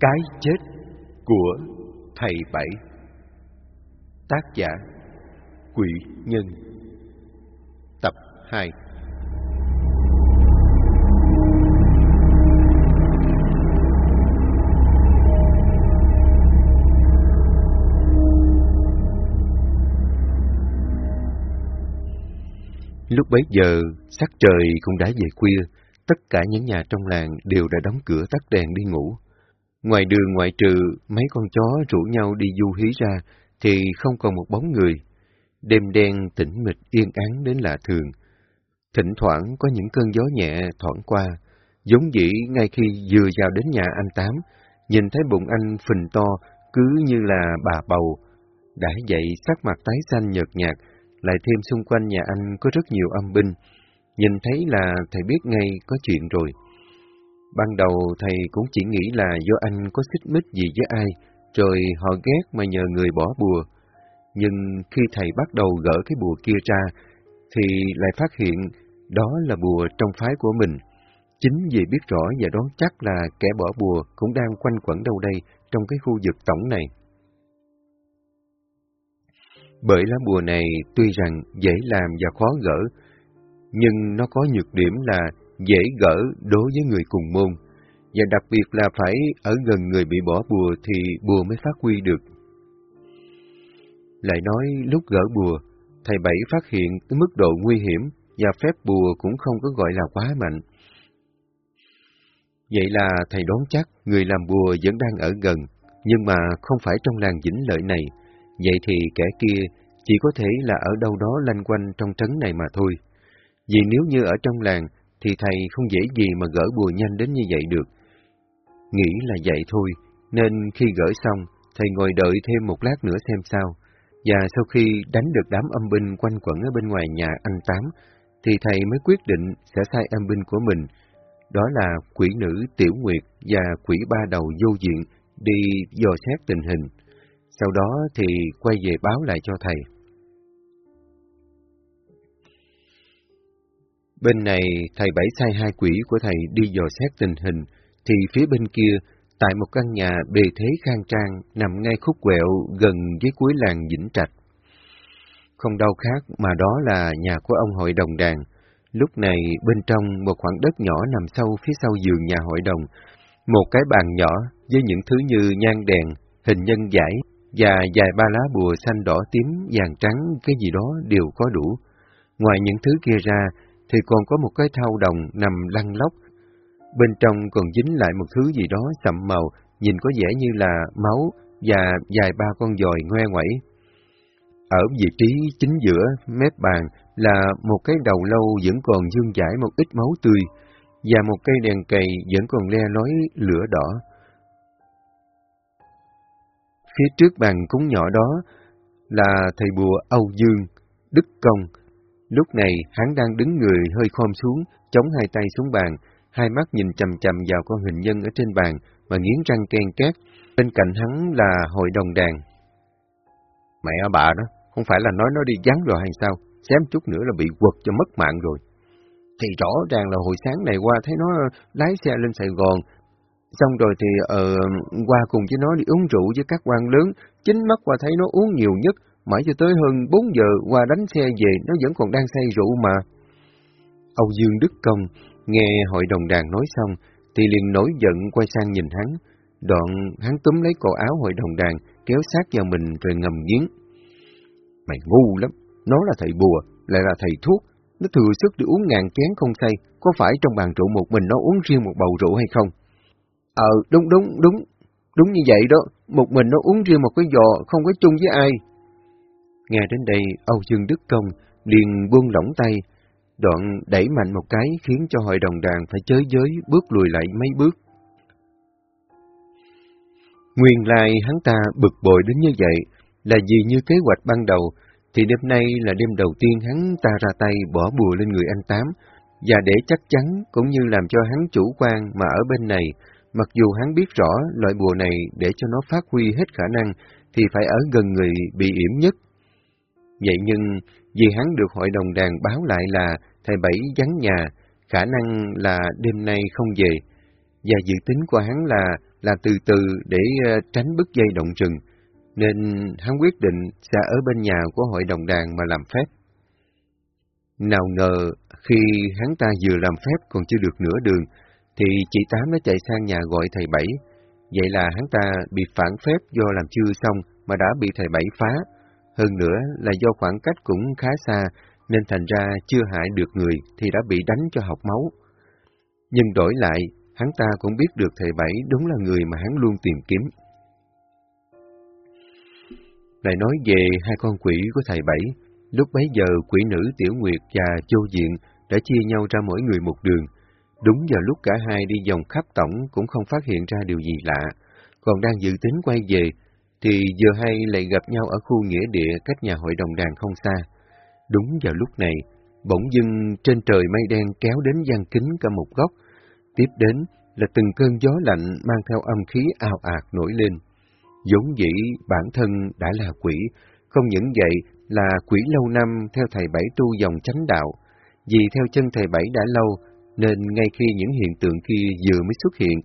Cái chết của thầy Bảy. Tác giả Quỷ Nhân. Tập 2 Lúc bấy giờ, sắc trời cũng đã về khuya, tất cả những nhà trong làng đều đã đóng cửa tắt đèn đi ngủ. Ngoài đường ngoại trừ mấy con chó rủ nhau đi du hí ra, thì không còn một bóng người. Đêm đen tĩnh mịch yên ắng đến lạ thường. Thỉnh thoảng có những cơn gió nhẹ thoảng qua, giống dĩ ngay khi vừa vào đến nhà anh Tám, nhìn thấy bụng anh phình to cứ như là bà bầu. Đã dậy sắc mặt tái xanh nhợt nhạt, lại thêm xung quanh nhà anh có rất nhiều âm binh. Nhìn thấy là thầy biết ngay có chuyện rồi. Ban đầu thầy cũng chỉ nghĩ là do anh có xích mích gì với ai, rồi họ ghét mà nhờ người bỏ bùa. Nhưng khi thầy bắt đầu gỡ cái bùa kia ra, thì lại phát hiện đó là bùa trong phái của mình. Chính vì biết rõ và đoán chắc là kẻ bỏ bùa cũng đang quanh quẩn đâu đây trong cái khu vực tổng này. Bởi lá bùa này tuy rằng dễ làm và khó gỡ, nhưng nó có nhược điểm là dễ gỡ đối với người cùng môn, và đặc biệt là phải ở gần người bị bỏ bùa thì bùa mới phát huy được. Lại nói lúc gỡ bùa, thầy Bảy phát hiện mức độ nguy hiểm và phép bùa cũng không có gọi là quá mạnh. Vậy là thầy đoán chắc người làm bùa vẫn đang ở gần, nhưng mà không phải trong làng Vĩnh Lợi này, vậy thì kẻ kia chỉ có thể là ở đâu đó lanh quanh trong trấn này mà thôi. Vì nếu như ở trong làng, thì thầy không dễ gì mà gỡ bùa nhanh đến như vậy được. Nghĩ là vậy thôi, nên khi gỡ xong, thầy ngồi đợi thêm một lát nữa xem sao. Và sau khi đánh được đám âm binh quanh quẩn ở bên ngoài nhà anh Tám, thì thầy mới quyết định sẽ sai âm binh của mình, đó là quỷ nữ Tiểu Nguyệt và quỷ ba đầu vô diện đi dò xét tình hình. Sau đó thì quay về báo lại cho thầy. Bên này, thầy Bảy sai hai quỷ của thầy đi dò xét tình hình, thì phía bên kia, tại một căn nhà bề thế khang trang nằm ngay khúc quẹo gần với cuối làng Vĩnh Trạch. Không đâu khác mà đó là nhà của ông hội đồng đàn. Lúc này bên trong một khoảng đất nhỏ nằm sâu phía sau giường nhà hội đồng, một cái bàn nhỏ với những thứ như nhang đèn, hình nhân giải và vài ba lá bùa xanh đỏ tím, vàng trắng, cái gì đó đều có đủ. Ngoài những thứ kia ra, thì còn có một cái thau đồng nằm lăn lóc. Bên trong còn dính lại một thứ gì đó sậm màu, nhìn có vẻ như là máu và dài ba con dòi ngoe ngoẩy. Ở vị trí chính giữa mép bàn là một cái đầu lâu vẫn còn dương dãi một ít máu tươi, và một cây đèn cầy vẫn còn le lói lửa đỏ. Phía trước bàn cúng nhỏ đó là thầy bùa Âu Dương, Đức Công, Lúc này, hắn đang đứng người hơi khom xuống, chống hai tay xuống bàn, hai mắt nhìn chầm chầm vào con hình nhân ở trên bàn, mà nghiến răng ken két. Bên cạnh hắn là hội đồng đàn. Mẹ à, bà đó, không phải là nói nó đi vắng rồi hay sao? Xém chút nữa là bị quật cho mất mạng rồi. Thì rõ ràng là hồi sáng này qua thấy nó lái xe lên Sài Gòn, xong rồi thì ờ, qua cùng với nó đi uống rượu với các quan lớn, chính mắt qua thấy nó uống nhiều nhất, Mãi cho tới hơn 4 giờ qua đánh xe về, nó vẫn còn đang say rượu mà. Âu Dương Đức Công nghe hội đồng đàn nói xong, thì liền nổi giận quay sang nhìn hắn. Đoạn hắn túm lấy cổ áo hội đồng đàn, kéo sát vào mình rồi ngầm nghiến. Mày ngu lắm, nó là thầy bùa, lại là thầy thuốc. Nó thừa sức để uống ngàn chén không say, có phải trong bàn rượu một mình nó uống riêng một bầu rượu hay không? Ờ, đúng đúng, đúng, đúng như vậy đó, một mình nó uống riêng một cái giò, không có chung với ai. Nghe đến đây, Âu Dương Đức Công liền buông lỏng tay, đoạn đẩy mạnh một cái khiến cho hội đồng đàn phải chới giới bước lùi lại mấy bước. Nguyên lai hắn ta bực bội đến như vậy là vì như kế hoạch ban đầu, thì đêm nay là đêm đầu tiên hắn ta ra tay bỏ bùa lên người anh Tám, và để chắc chắn cũng như làm cho hắn chủ quan mà ở bên này, mặc dù hắn biết rõ loại bùa này để cho nó phát huy hết khả năng, thì phải ở gần người bị yểm nhất, Vậy nhưng, vì hắn được hội đồng đàn báo lại là thầy Bảy vắng nhà, khả năng là đêm nay không về, và dự tính của hắn là là từ từ để ờ, tránh bức dây động rừng, nên hắn quyết định sẽ ở bên nhà của hội đồng đàn mà làm phép. Nào ngờ khi hắn ta vừa làm phép còn chưa được nửa đường, thì chị Tám đã chạy sang nhà gọi thầy Bảy. Vậy là hắn ta bị phản phép do làm chưa xong mà đã bị thầy Bảy phá. Hơn nữa là do khoảng cách cũng khá xa, nên thành ra chưa hại được người thì đã bị đánh cho học máu. Nhưng đổi lại, hắn ta cũng biết được thầy Bảy đúng là người mà hắn luôn tìm kiếm. Lại nói về hai con quỷ của thầy Bảy, lúc bấy giờ quỷ nữ Tiểu Nguyệt và Châu Diện đã chia nhau ra mỗi người một đường. Đúng vào lúc cả hai đi vòng khắp tổng cũng không phát hiện ra điều gì lạ, còn đang dự tính quay về, thì giờ hay lại gặp nhau ở khu nghĩa địa cách nhà hội đồng đàn không xa. Đúng vào lúc này, bỗng dưng trên trời mây đen kéo đến gian kính cả một góc, tiếp đến là từng cơn gió lạnh mang theo âm khí ào ạt nổi lên. Giống dĩ bản thân đã là quỷ, không những vậy là quỷ lâu năm theo thầy Bảy tu dòng chánh đạo. Vì theo chân thầy Bảy đã lâu, nên ngay khi những hiện tượng kia vừa mới xuất hiện,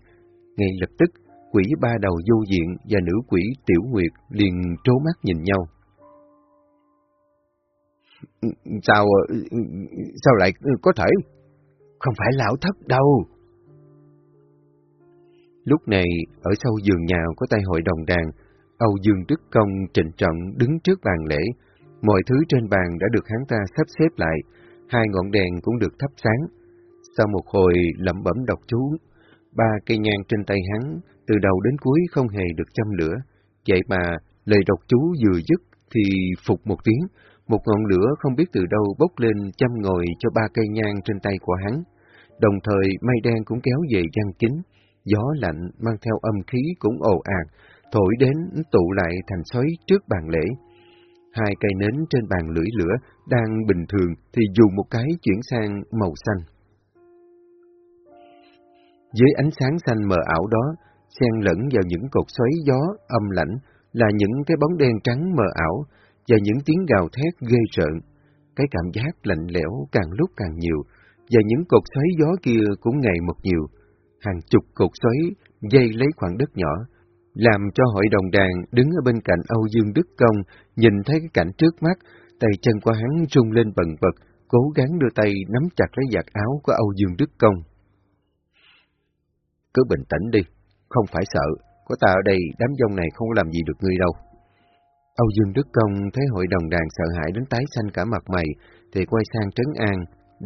ngay lập tức quỷ ba đầu vô diện và nữ quỷ tiểu nguyệt liền trố mắt nhìn nhau. Sao, sao lại có thể? Không phải lão thất đâu. Lúc này, ở sau giường nhà có tay hội đồng đàn, Âu Dương Đức Công trịnh trọng đứng trước bàn lễ. Mọi thứ trên bàn đã được hắn ta sắp xếp lại, hai ngọn đèn cũng được thắp sáng. Sau một hồi lẩm bẩm đọc chú, ba cây nhang trên tay hắn, từ đầu đến cuối không hề được châm lửa. Vậy mà, lời đọc chú vừa dứt thì phục một tiếng, một ngọn lửa không biết từ đâu bốc lên châm ngồi cho ba cây nhang trên tay của hắn. Đồng thời mây đen cũng kéo về gian kính, gió lạnh mang theo âm khí cũng ồ ạt, thổi đến tụ lại thành xoáy trước bàn lễ. Hai cây nến trên bàn lưỡi lửa đang bình thường thì dù một cái chuyển sang màu xanh. Dưới ánh sáng xanh mờ ảo đó, xen lẫn vào những cột xoáy gió âm lạnh là những cái bóng đen trắng mờ ảo và những tiếng gào thét ghê rợn. Cái cảm giác lạnh lẽo càng lúc càng nhiều, và những cột xoáy gió kia cũng ngày một nhiều. Hàng chục cột xoáy dây lấy khoảng đất nhỏ, làm cho hội đồng đàn đứng ở bên cạnh Âu Dương Đức Công nhìn thấy cái cảnh trước mắt, tay chân của hắn rung lên bần bật, cố gắng đưa tay nắm chặt lấy giặt áo của Âu Dương Đức Công. Cứ bình tĩnh đi, không phải sợ, có ta ở đây đám dông này không làm gì được ngươi đâu. Âu Dương Đức Công thấy hội đồng đàn sợ hãi đến tái xanh cả mặt mày, thì quay sang trấn an,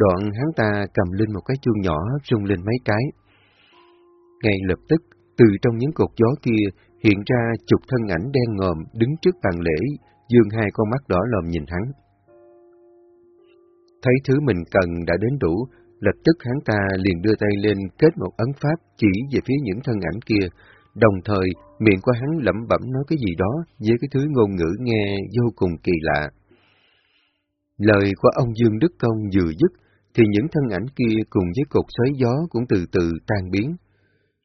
đoạn hắn ta cầm lên một cái chuông nhỏ rung lên mấy cái. Ngay lập tức, từ trong những cột gió kia hiện ra chục thân ảnh đen ngòm đứng trước bàn lễ, dương hai con mắt đỏ lòm nhìn hắn. Thấy thứ mình cần đã đến đủ, lập tức hắn ta liền đưa tay lên kết một ấn pháp chỉ về phía những thân ảnh kia, đồng thời miệng của hắn lẩm bẩm nói cái gì đó với cái thứ ngôn ngữ nghe vô cùng kỳ lạ. Lời của ông Dương Đức Công vừa dứt, thì những thân ảnh kia cùng với cột xoáy gió cũng từ từ tan biến.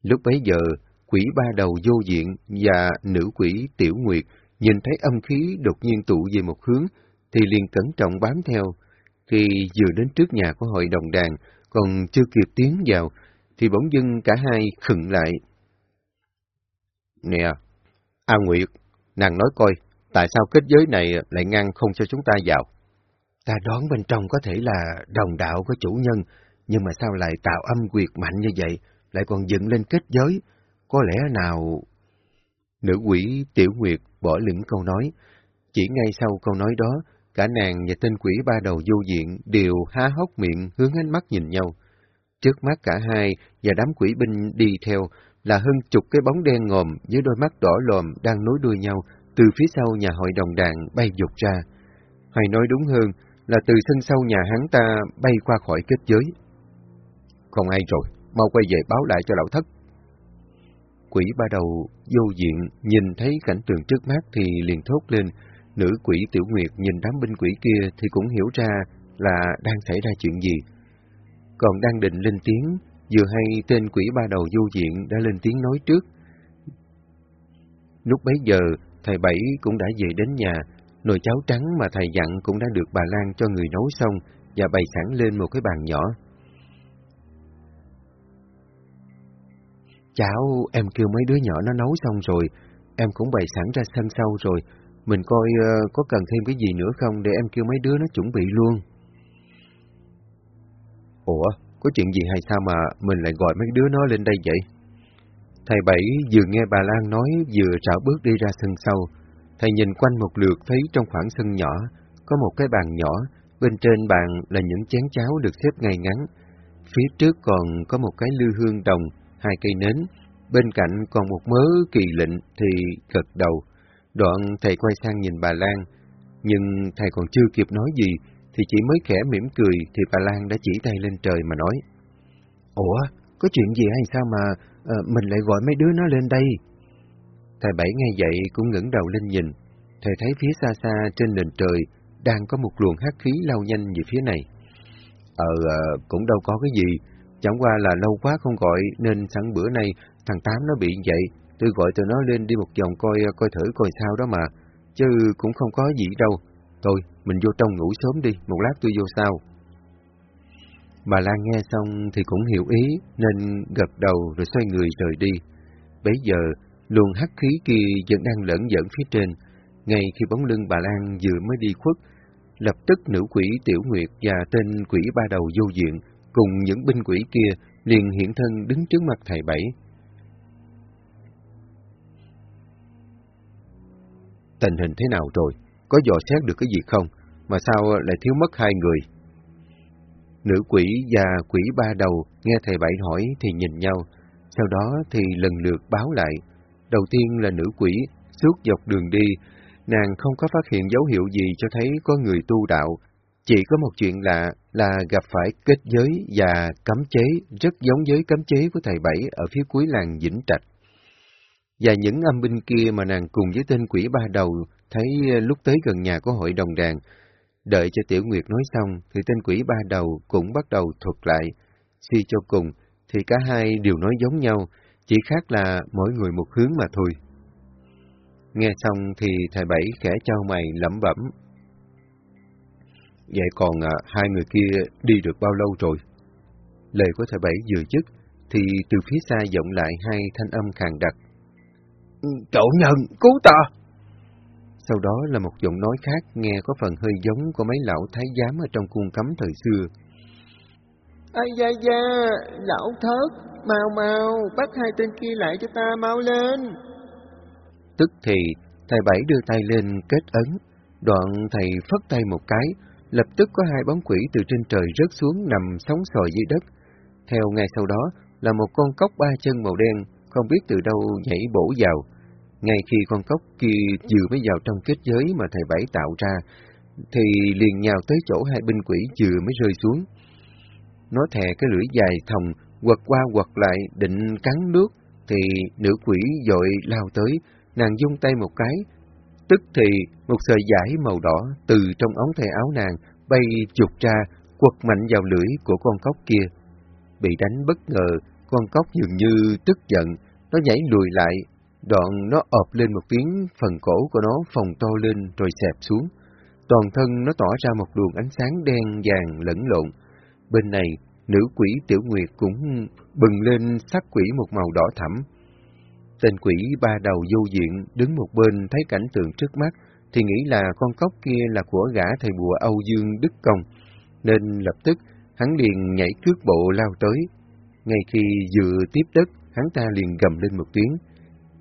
Lúc bấy giờ, quỷ ba đầu vô diện và nữ quỷ tiểu nguyệt nhìn thấy âm khí đột nhiên tụ về một hướng, thì liền cẩn trọng bám theo. Khi vừa đến trước nhà của hội đồng đàn, còn chưa kịp tiến vào, thì bỗng dưng cả hai khựng lại. Nè, A Nguyệt, nàng nói coi, tại sao kết giới này lại ngăn không cho chúng ta vào? Ta đoán bên trong có thể là đồng đạo của chủ nhân, nhưng mà sao lại tạo âm quyệt mạnh như vậy, lại còn dựng lên kết giới? Có lẽ nào... Nữ quỷ Tiểu Nguyệt bỏ lửng câu nói. Chỉ ngay sau câu nói đó, cả nàng và tên quỷ ba đầu vô diện đều há hốc miệng hướng ánh mắt nhìn nhau. Trước mắt cả hai và đám quỷ binh đi theo là hơn chục cái bóng đen ngòm với đôi mắt đỏ lòm đang nối đuôi nhau từ phía sau nhà hội đồng đàn bay dục ra. Hay nói đúng hơn là từ sân sau nhà hắn ta bay qua khỏi kết giới. Không ai rồi, mau quay về báo lại cho lão thất. Quỷ ba đầu vô diện nhìn thấy cảnh tượng trước mắt thì liền thốt lên, nữ quỷ tiểu nguyệt nhìn đám binh quỷ kia thì cũng hiểu ra là đang xảy ra chuyện gì. Còn đang định lên tiếng Vừa hay tên quỷ ba đầu du diện đã lên tiếng nói trước. Lúc bấy giờ, thầy Bảy cũng đã về đến nhà, nồi cháo trắng mà thầy dặn cũng đã được bà Lan cho người nấu xong và bày sẵn lên một cái bàn nhỏ. Cháo em kêu mấy đứa nhỏ nó nấu xong rồi, em cũng bày sẵn ra sân sau rồi. Mình coi uh, có cần thêm cái gì nữa không để em kêu mấy đứa nó chuẩn bị luôn. Ủa, có chuyện gì hay sao mà mình lại gọi mấy đứa nó lên đây vậy? Thầy Bảy vừa nghe bà Lan nói vừa trảo bước đi ra sân sau. Thầy nhìn quanh một lượt thấy trong khoảng sân nhỏ có một cái bàn nhỏ, bên trên bàn là những chén cháo được xếp ngay ngắn. Phía trước còn có một cái lư hương đồng, hai cây nến, bên cạnh còn một mớ kỳ lệnh thì gật đầu. Đoạn thầy quay sang nhìn bà Lan, nhưng thầy còn chưa kịp nói gì thì chỉ mới khẽ mỉm cười thì bà Lan đã chỉ tay lên trời mà nói. Ủa, có chuyện gì hay sao mà à, mình lại gọi mấy đứa nó lên đây? Thầy Bảy nghe vậy cũng ngẩng đầu lên nhìn, thầy thấy phía xa xa trên nền trời đang có một luồng hắc khí lao nhanh về phía này. Ờ, ờ, cũng đâu có cái gì, chẳng qua là lâu quá không gọi nên sẵn bữa nay thằng Tám nó bị vậy, tôi gọi tụi nó lên đi một vòng coi coi thử coi sao đó mà, chứ cũng không có gì đâu. Thôi, mình vô trong ngủ sớm đi, một lát tôi vô sau. Bà Lan nghe xong thì cũng hiểu ý nên gật đầu rồi xoay người rời đi. Bấy giờ, luồng hắc khí kia vẫn đang lẫn dẫn phía trên. Ngay khi bóng lưng bà Lan vừa mới đi khuất, lập tức nữ quỷ Tiểu Nguyệt và tên quỷ ba đầu vô diện cùng những binh quỷ kia liền hiện thân đứng trước mặt thầy Bảy. Tình hình thế nào rồi? Có dò xét được cái gì không? Mà sao lại thiếu mất hai người? Nữ quỷ và quỷ ba đầu nghe thầy Bảy hỏi thì nhìn nhau, sau đó thì lần lượt báo lại. Đầu tiên là nữ quỷ, suốt dọc đường đi, nàng không có phát hiện dấu hiệu gì cho thấy có người tu đạo. Chỉ có một chuyện lạ là gặp phải kết giới và cấm chế rất giống với cấm chế của thầy Bảy ở phía cuối làng Vĩnh Trạch. Và những âm binh kia mà nàng cùng với tên quỷ ba đầu thấy ờ, lúc tới gần nhà của hội đồng đàn, đợi cho Tiểu Nguyệt nói xong thì tên quỷ ba đầu cũng bắt đầu thuật lại. Suy cho cùng thì cả hai đều nói giống nhau, chỉ khác là mỗi người một hướng mà thôi. Nghe xong thì thầy Bảy khẽ trao mày lẩm bẩm. Vậy còn à, hai người kia đi được bao lâu rồi? Lời của thầy Bảy vừa dứt, thì từ phía xa vọng lại hai thanh âm khàn đặc. Cậu nhân, cứu ta! Sau đó là một giọng nói khác nghe có phần hơi giống của mấy lão thái giám ở trong cung cấm thời xưa. Ây da da, lão thất, mau mau, bắt hai tên kia lại cho ta mau lên. Tức thì, thầy Bảy đưa tay lên kết ấn, đoạn thầy phất tay một cái, lập tức có hai bóng quỷ từ trên trời rớt xuống nằm sóng sòi dưới đất. Theo ngay sau đó là một con cóc ba chân màu đen, không biết từ đâu nhảy bổ vào. Ngay khi con cốc kia vừa mới vào trong kết giới mà thầy Bảy tạo ra, thì liền nhào tới chỗ hai binh quỷ vừa mới rơi xuống. Nó thè cái lưỡi dài thòng, quật qua quật lại định cắn nước, thì nữ quỷ dội lao tới, nàng dung tay một cái. Tức thì một sợi giải màu đỏ từ trong ống tay áo nàng bay chụp ra, quật mạnh vào lưỡi của con cóc kia. Bị đánh bất ngờ, con cóc dường như tức giận, nó nhảy lùi lại, đoạn nó ọp lên một tiếng, phần cổ của nó phồng to lên rồi xẹp xuống. Toàn thân nó tỏ ra một luồng ánh sáng đen vàng lẫn lộn. Bên này, nữ quỷ Tiểu Nguyệt cũng bừng lên sắc quỷ một màu đỏ thẫm. Tên quỷ ba đầu vô diện đứng một bên thấy cảnh tượng trước mắt, thì nghĩ là con cóc kia là của gã thầy bùa Âu Dương Đức Công, nên lập tức hắn liền nhảy cước bộ lao tới. Ngay khi vừa tiếp đất, hắn ta liền gầm lên một tiếng.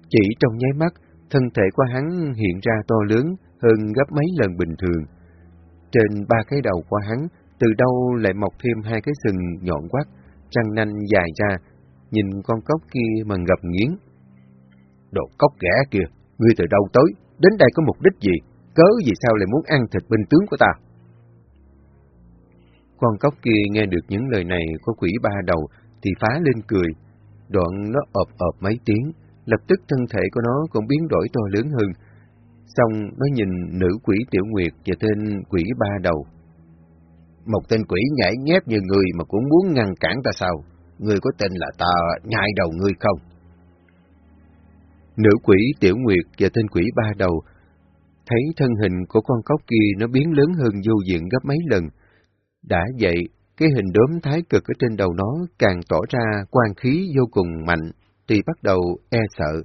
Chỉ trong nháy mắt, thân thể của hắn hiện ra to lớn hơn gấp mấy lần bình thường. Trên ba cái đầu của hắn, từ đâu lại mọc thêm hai cái sừng nhọn quắt, răng nanh dài ra, nhìn con cóc kia mà ngập nghiến. Đồ cóc ghẻ kìa, ngươi từ đâu tới, đến đây có mục đích gì, cớ gì sao lại muốn ăn thịt binh tướng của ta? Con cóc kia nghe được những lời này của quỷ ba đầu thì phá lên cười, đoạn nó ọp ọp mấy tiếng, lập tức thân thể của nó cũng biến đổi to lớn hơn. Xong nó nhìn nữ quỷ tiểu nguyệt và tên quỷ ba đầu. Một tên quỷ nhảy nhép như người mà cũng muốn ngăn cản ta sao? Người có tên là ta nhai đầu ngươi không? Nữ quỷ tiểu nguyệt và tên quỷ ba đầu thấy thân hình của con cóc kia nó biến lớn hơn vô diện gấp mấy lần. Đã vậy, cái hình đốm thái cực ở trên đầu nó càng tỏ ra quan khí vô cùng mạnh, tuy bắt đầu e sợ,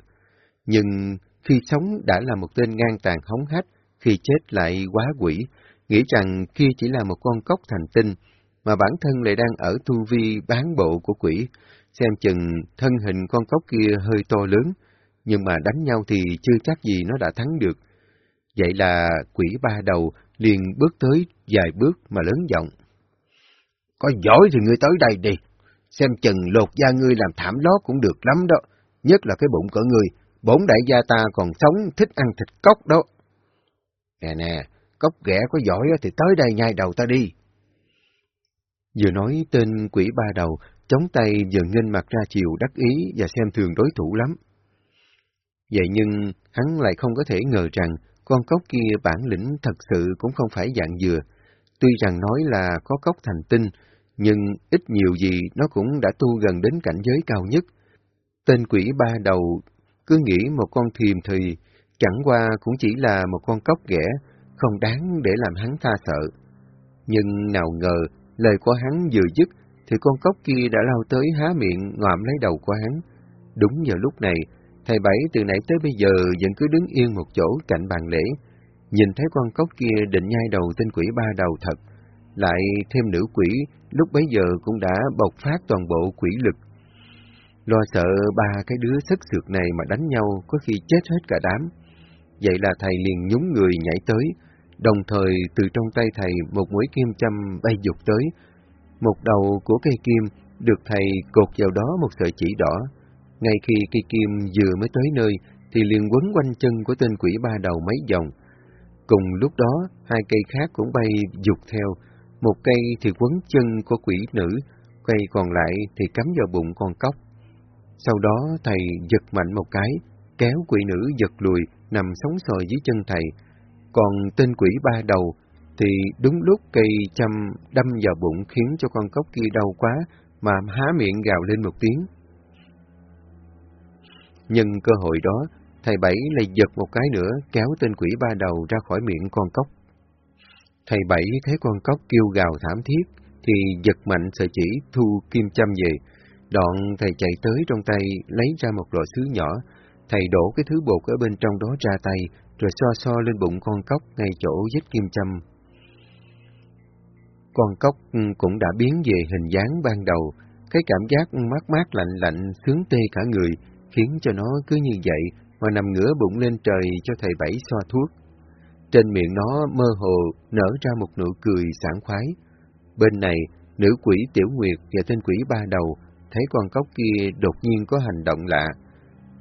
nhưng khi sống đã là một tên ngang tàn hống hách, khi chết lại quá quỷ, nghĩ rằng kia chỉ là một con cốc thành tinh, mà bản thân lại đang ở tu vi bán bộ của quỷ, xem chừng thân hình con cốc kia hơi to lớn, nhưng mà đánh nhau thì chưa chắc gì nó đã thắng được. Vậy là quỷ ba đầu liền bước tới vài bước mà lớn giọng. Có giỏi thì ngươi tới đây đi, xem chừng lột da ngươi làm thảm lót cũng được lắm đó, nhất là cái bụng của ngươi, bốn đại gia ta còn sống thích ăn thịt cốc đó. Nè nè, cốc ghẻ có giỏi thì tới đây nhai đầu ta đi. Vừa nói tên quỷ ba đầu, chống tay vừa nghênh mặt ra chiều đắc ý và xem thường đối thủ lắm. Vậy nhưng hắn lại không có thể ngờ rằng con cốc kia bản lĩnh thật sự cũng không phải dạng dừa. Tuy rằng nói là có cốc thành tinh, nhưng ít nhiều gì nó cũng đã tu gần đến cảnh giới cao nhất. Tên quỷ ba đầu cứ nghĩ một con thiềm thì chẳng qua cũng chỉ là một con cốc ghẻ, không đáng để làm hắn tha sợ. Nhưng nào ngờ, lời của hắn vừa dứt, thì con cốc kia đã lao tới há miệng ngoạm lấy đầu của hắn. Đúng vào lúc này, thầy Bảy từ nãy tới bây giờ vẫn cứ đứng yên một chỗ cạnh bàn lễ, nhìn thấy con cốc kia định nhai đầu tên quỷ ba đầu thật, lại thêm nữ quỷ, lúc bấy giờ cũng đã bộc phát toàn bộ quỷ lực. Lo sợ ba cái đứa sức sượt này mà đánh nhau có khi chết hết cả đám. Vậy là thầy liền nhúng người nhảy tới, đồng thời từ trong tay thầy một mũi kim châm bay dục tới. Một đầu của cây kim được thầy cột vào đó một sợi chỉ đỏ. Ngay khi cây kim vừa mới tới nơi, thì liền quấn quanh chân của tên quỷ ba đầu mấy vòng. Cùng lúc đó, hai cây khác cũng bay dục theo, một cây thì quấn chân của quỷ nữ, cây còn lại thì cắm vào bụng con cóc. Sau đó thầy giật mạnh một cái, kéo quỷ nữ giật lùi, nằm sóng sòi dưới chân thầy. Còn tên quỷ ba đầu thì đúng lúc cây châm đâm vào bụng khiến cho con cóc kia đau quá mà há miệng gào lên một tiếng. Nhưng cơ hội đó, thầy Bảy lại giật một cái nữa kéo tên quỷ ba đầu ra khỏi miệng con cóc. Thầy Bảy thấy con cóc kêu gào thảm thiết, thì giật mạnh sợi chỉ thu kim châm về. Đoạn thầy chạy tới trong tay lấy ra một lọ sứ nhỏ, thầy đổ cái thứ bột ở bên trong đó ra tay, rồi so so lên bụng con cóc ngay chỗ vết kim châm. Con cóc ừ, cũng đã biến về hình dáng ban đầu, cái cảm giác mát mát lạnh lạnh sướng tê cả người, khiến cho nó cứ như vậy mà nằm ngửa bụng lên trời cho thầy Bảy xoa thuốc. Trên miệng nó mơ hồ nở ra một nụ cười sảng khoái. Bên này, nữ quỷ Tiểu Nguyệt và tên quỷ ba đầu thấy con cóc kia đột nhiên có hành động lạ.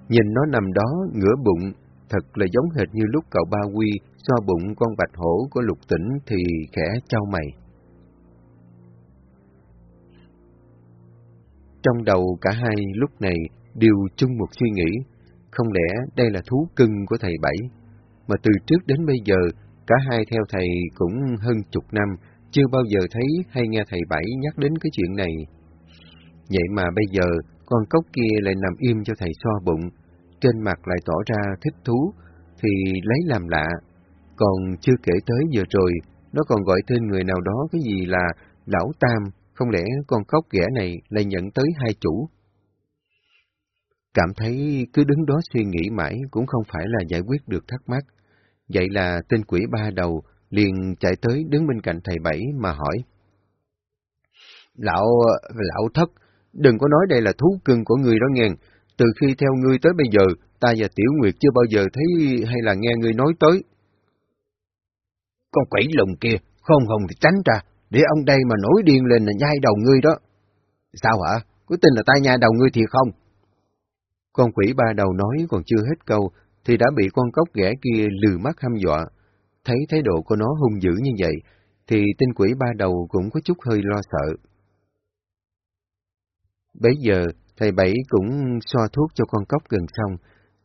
Nhìn nó nằm đó ngửa bụng, thật là giống hệt như lúc cậu ba quy so bụng con bạch hổ của lục tỉnh thì khẽ trao mày. Trong đầu cả hai lúc này đều chung một suy nghĩ, không lẽ đây là thú cưng của thầy Bảy? Mà từ trước đến bây giờ, cả hai theo thầy cũng hơn chục năm, chưa bao giờ thấy hay nghe thầy Bảy nhắc đến cái chuyện này. Vậy mà bây giờ, con cốc kia lại nằm im cho thầy xoa bụng, trên mặt lại tỏ ra thích thú, thì lấy làm lạ. Còn chưa kể tới giờ rồi, nó còn gọi tên người nào đó cái gì là Lão Tam, không lẽ con cốc ghẻ này lại nhận tới hai chủ? Cảm thấy cứ đứng đó suy nghĩ mãi cũng không phải là giải quyết được thắc mắc. Vậy là tên quỷ ba đầu liền chạy tới đứng bên cạnh thầy Bảy mà hỏi. Lão, lão thất, đừng có nói đây là thú cưng của người đó nghe. Từ khi theo ngươi tới bây giờ, ta và Tiểu Nguyệt chưa bao giờ thấy hay là nghe ngươi nói tới. Con quỷ lùng kia, không hồng thì tránh ra, để ông đây mà nổi điên lên là nhai đầu ngươi đó. Sao hả? Có tin là ta nhai đầu ngươi thiệt không? Con quỷ ba đầu nói còn chưa hết câu, thì đã bị con cốc ghẻ kia lừ mắt hăm dọa. Thấy thái độ của nó hung dữ như vậy, thì tinh quỷ ba đầu cũng có chút hơi lo sợ. Bấy giờ, thầy Bảy cũng xoa thuốc cho con cốc gần xong,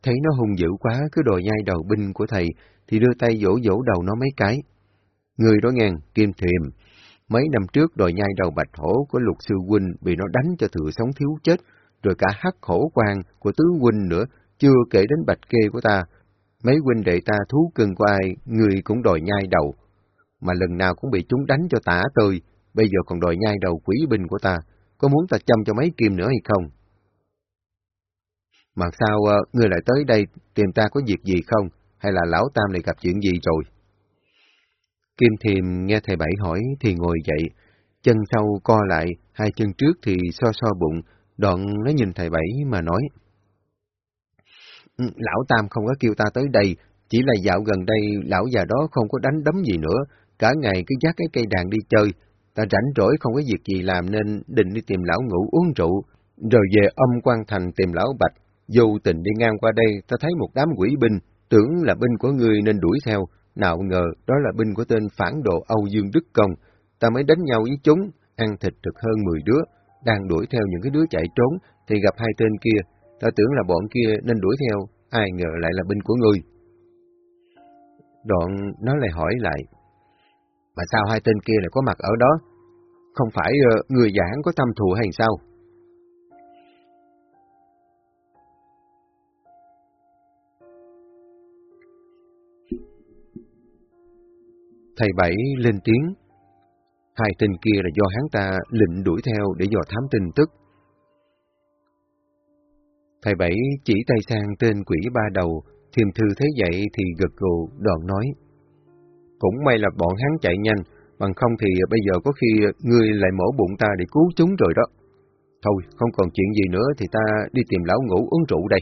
thấy nó hung dữ quá cứ đòi nhai đầu binh của thầy, thì đưa tay vỗ vỗ đầu nó mấy cái. Người đó ngang, kim thiềm, mấy năm trước đòi nhai đầu bạch hổ của lục sư huynh bị nó đánh cho thừa sống thiếu chết, rồi cả hắc khổ quan của tứ huynh nữa, chưa kể đến bạch kê của ta. Mấy huynh đệ ta thú cưng của ai, người cũng đòi nhai đầu. Mà lần nào cũng bị chúng đánh cho tả tơi, bây giờ còn đòi nhai đầu quỷ binh của ta. Có muốn ta chăm cho mấy kim nữa hay không? Mà sao uh, ngươi lại tới đây tìm ta có việc gì không? Hay là lão tam lại gặp chuyện gì rồi? Kim Thiềm nghe thầy Bảy hỏi thì ngồi dậy, chân sau co lại, hai chân trước thì so so bụng, đoạn nó nhìn thầy Bảy mà nói. Ừ, lão Tam không có kêu ta tới đây, chỉ là dạo gần đây lão già đó không có đánh đấm gì nữa, cả ngày cứ dắt cái cây đàn đi chơi. Ta rảnh rỗi không có việc gì làm nên định đi tìm lão ngủ uống rượu, rồi về âm quan thành tìm lão Bạch. Vô tình đi ngang qua đây, ta thấy một đám quỷ binh, tưởng là binh của người nên đuổi theo, nào ngờ đó là binh của tên phản đồ Âu Dương Đức Công. Ta mới đánh nhau với chúng, ăn thịt được hơn 10 đứa, đang đuổi theo những cái đứa chạy trốn, thì gặp hai tên kia. Ta tưởng là bọn kia nên đuổi theo, ai ngờ lại là binh của ngươi. Đoạn nó lại hỏi lại, mà sao hai tên kia lại có mặt ở đó? Không phải uh, người giảng có tâm thù hay sao? Thầy Bảy lên tiếng. Hai tên kia là do hắn ta lệnh đuổi theo để dò thám tin tức. Thầy Bảy chỉ tay sang tên quỷ ba đầu, thiềm thư thấy vậy thì gật gù, đoạn nói. Cũng may là bọn hắn chạy nhanh, bằng không thì bây giờ có khi ngươi lại mổ bụng ta để cứu chúng rồi đó. Thôi, không còn chuyện gì nữa thì ta đi tìm lão ngủ uống rượu đây.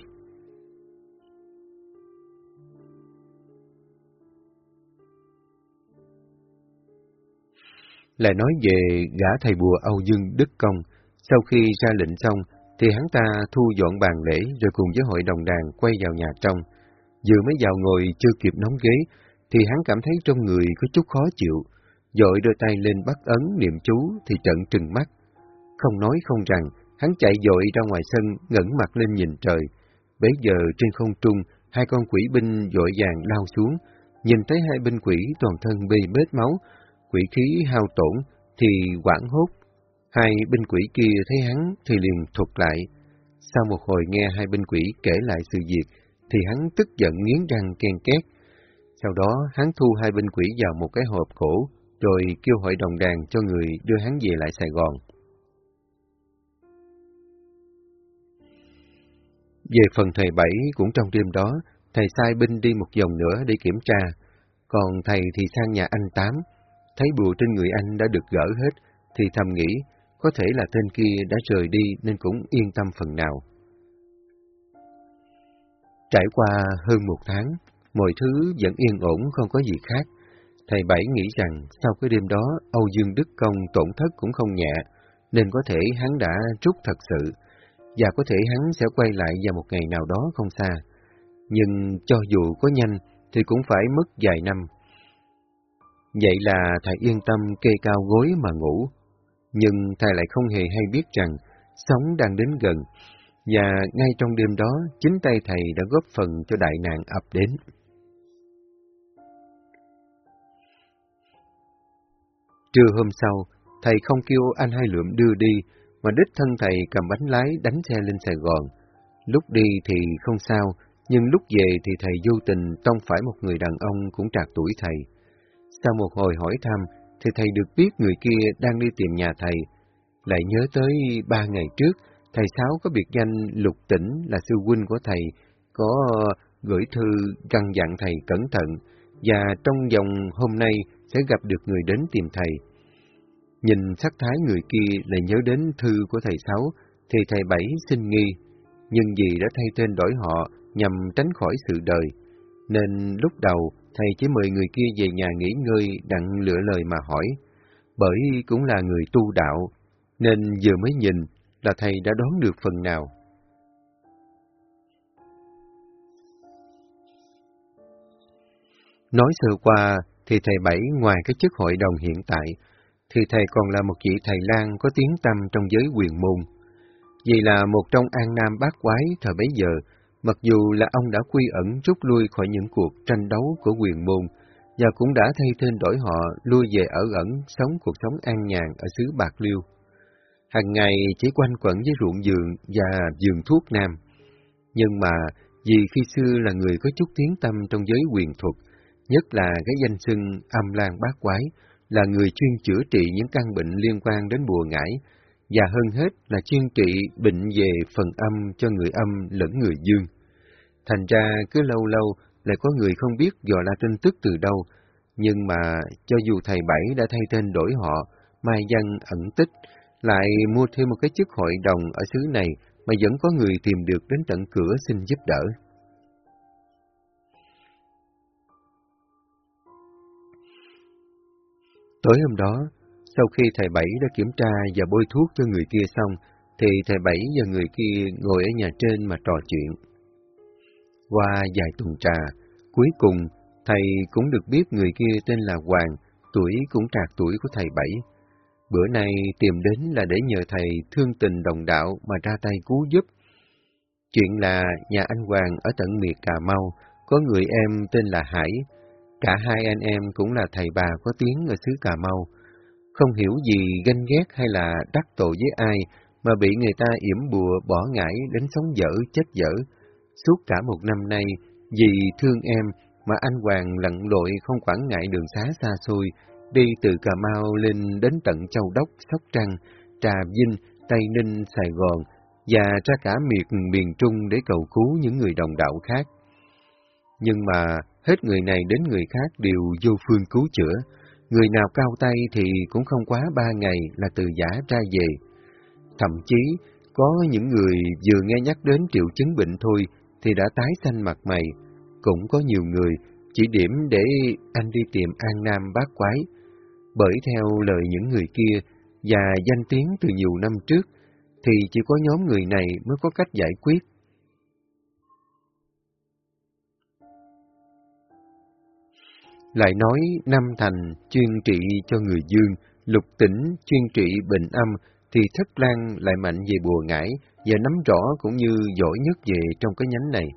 Lại nói về gã thầy bùa Âu Dương Đức Công, sau khi ra lệnh xong, thì hắn ta thu dọn bàn lễ rồi cùng với hội đồng đàn quay vào nhà trong. Vừa mới vào ngồi chưa kịp nóng ghế, thì hắn cảm thấy trong người có chút khó chịu, dội đôi tay lên bắt ấn niệm chú thì trận trừng mắt. Không nói không rằng, hắn chạy dội ra ngoài sân, ngẩng mặt lên nhìn trời. Bấy giờ trên không trung, hai con quỷ binh dội vàng lao xuống, nhìn thấy hai binh quỷ toàn thân bê bết máu, quỷ khí hao tổn, thì quảng hốt. Hai binh quỷ kia thấy hắn thì liền thuật lại. Sau một hồi nghe hai binh quỷ kể lại sự việc, thì hắn tức giận nghiến răng ken két. Sau đó hắn thu hai binh quỷ vào một cái hộp cổ, rồi kêu hội đồng đàn cho người đưa hắn về lại Sài Gòn. Về phần thầy Bảy cũng trong đêm đó, thầy sai binh đi một vòng nữa để kiểm tra, còn thầy thì sang nhà anh Tám, thấy bùa trên người anh đã được gỡ hết, thì thầm nghĩ, có thể là tên kia đã rời đi nên cũng yên tâm phần nào. Trải qua hơn một tháng, mọi thứ vẫn yên ổn không có gì khác. Thầy Bảy nghĩ rằng sau cái đêm đó Âu Dương Đức Công tổn thất cũng không nhẹ, nên có thể hắn đã rút thật sự, và có thể hắn sẽ quay lại vào một ngày nào đó không xa. Nhưng cho dù có nhanh thì cũng phải mất vài năm Vậy là thầy yên tâm kê cao gối mà ngủ. Nhưng thầy lại không hề hay biết rằng sóng đang đến gần, và ngay trong đêm đó, chính tay thầy đã góp phần cho đại nạn ập đến. Trưa hôm sau, thầy không kêu anh hai lượm đưa đi, mà đích thân thầy cầm bánh lái đánh xe lên Sài Gòn. Lúc đi thì không sao, nhưng lúc về thì thầy vô tình tông phải một người đàn ông cũng trạc tuổi thầy. Sau một hồi hỏi thăm, thì thầy được biết người kia đang đi tìm nhà thầy. Lại nhớ tới ba ngày trước, thầy Sáu có biệt danh Lục tỉnh là sư huynh của thầy, có gửi thư căn dặn thầy cẩn thận, và trong vòng hôm nay sẽ gặp được người đến tìm thầy. Nhìn sắc thái người kia lại nhớ đến thư của thầy Sáu, thì thầy Bảy xin nghi, nhưng vì đã thay tên đổi họ nhằm tránh khỏi sự đời, nên lúc đầu thầy chỉ mời người kia về nhà nghỉ ngơi đặng lựa lời mà hỏi, bởi cũng là người tu đạo, nên vừa mới nhìn là thầy đã đoán được phần nào. Nói sơ qua thì thầy Bảy ngoài cái chức hội đồng hiện tại, thì thầy còn là một vị thầy lang có tiếng tăm trong giới quyền môn. Vì là một trong an nam bát quái thời bấy giờ, Mặc dù là ông đã quy ẩn rút lui khỏi những cuộc tranh đấu của quyền môn, và cũng đã thay tên đổi họ lui về ở ẩn sống cuộc sống an nhàn ở xứ Bạc Liêu. Hàng ngày chỉ quanh quẩn với ruộng vườn và vườn thuốc nam. Nhưng mà vì khi xưa là người có chút tiếng tâm trong giới quyền thuật, nhất là cái danh xưng âm lan bát quái, là người chuyên chữa trị những căn bệnh liên quan đến bùa ngải, và hơn hết là chuyên trị bệnh về phần âm cho người âm lẫn người dương. Thành ra cứ lâu lâu lại có người không biết dò la tin tức từ đâu, nhưng mà cho dù thầy Bảy đã thay tên đổi họ, mai văn ẩn tích, lại mua thêm một cái chức hội đồng ở xứ này mà vẫn có người tìm được đến tận cửa xin giúp đỡ. Tối hôm đó, sau khi thầy Bảy đã kiểm tra và bôi thuốc cho người kia xong, thì thầy Bảy và người kia ngồi ở nhà trên mà trò chuyện. Qua vài tuần trà, cuối cùng thầy cũng được biết người kia tên là Hoàng, tuổi cũng trạc tuổi của thầy Bảy. Bữa nay tìm đến là để nhờ thầy thương tình đồng đạo mà ra tay cứu giúp. Chuyện là nhà anh Hoàng ở tận miệt Cà Mau, có người em tên là Hải. Cả hai anh em cũng là thầy bà có tiếng ở xứ Cà Mau. Không hiểu gì ganh ghét hay là đắc tội với ai mà bị người ta yểm bùa bỏ ngải đến sống dở chết dở. Suốt cả một năm nay, vì thương em mà anh Hoàng lặn lội không quản ngại đường xá xa xôi, đi từ Cà Mau lên đến tận Châu Đốc, Sóc Trăng, Trà Vinh, Tây Ninh, Sài Gòn và ra cả miệt miền Trung để cầu cứu những người đồng đạo khác. Nhưng mà hết người này đến người khác đều vô phương cứu chữa, người nào cao tay thì cũng không quá ba ngày là từ giả ra về. Thậm chí, có những người vừa nghe nhắc đến triệu chứng bệnh thôi thì đã tái xanh mặt mày, cũng có nhiều người chỉ điểm để anh đi tìm An Nam bát quái, bởi theo lời những người kia và danh tiếng từ nhiều năm trước, thì chỉ có nhóm người này mới có cách giải quyết. Lại nói Nam Thành chuyên trị cho người dương, lục tỉnh chuyên trị bệnh âm, thì Thất Lan lại mạnh về bùa ngải và nắm rõ cũng như giỏi nhất về trong cái nhánh này.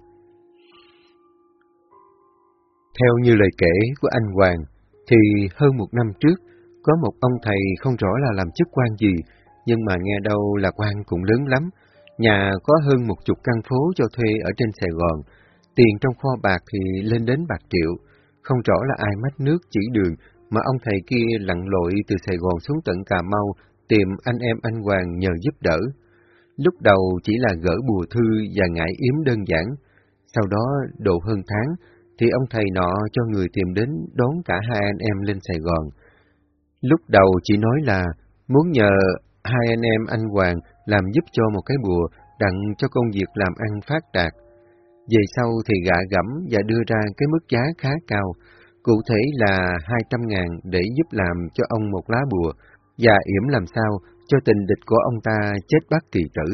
Theo như lời kể của anh Hoàng, thì hơn một năm trước, có một ông thầy không rõ là làm chức quan gì, nhưng mà nghe đâu là quan cũng lớn lắm. Nhà có hơn một chục căn phố cho thuê ở trên Sài Gòn, tiền trong kho bạc thì lên đến bạc triệu. Không rõ là ai mách nước chỉ đường, mà ông thầy kia lặn lội từ Sài Gòn xuống tận Cà Mau tìm anh em anh Hoàng nhờ giúp đỡ. Lúc đầu chỉ là gỡ bùa thư và ngải yếm đơn giản, sau đó độ hơn tháng, thì ông thầy nọ cho người tìm đến đón cả hai anh em lên Sài Gòn. Lúc đầu chỉ nói là muốn nhờ hai anh em anh Hoàng làm giúp cho một cái bùa đặng cho công việc làm ăn phát đạt. Về sau thì gạ gẫm và đưa ra cái mức giá khá cao, cụ thể là 200 ngàn để giúp làm cho ông một lá bùa và yểm làm sao cho tình địch của ông ta chết bắt kỳ tử.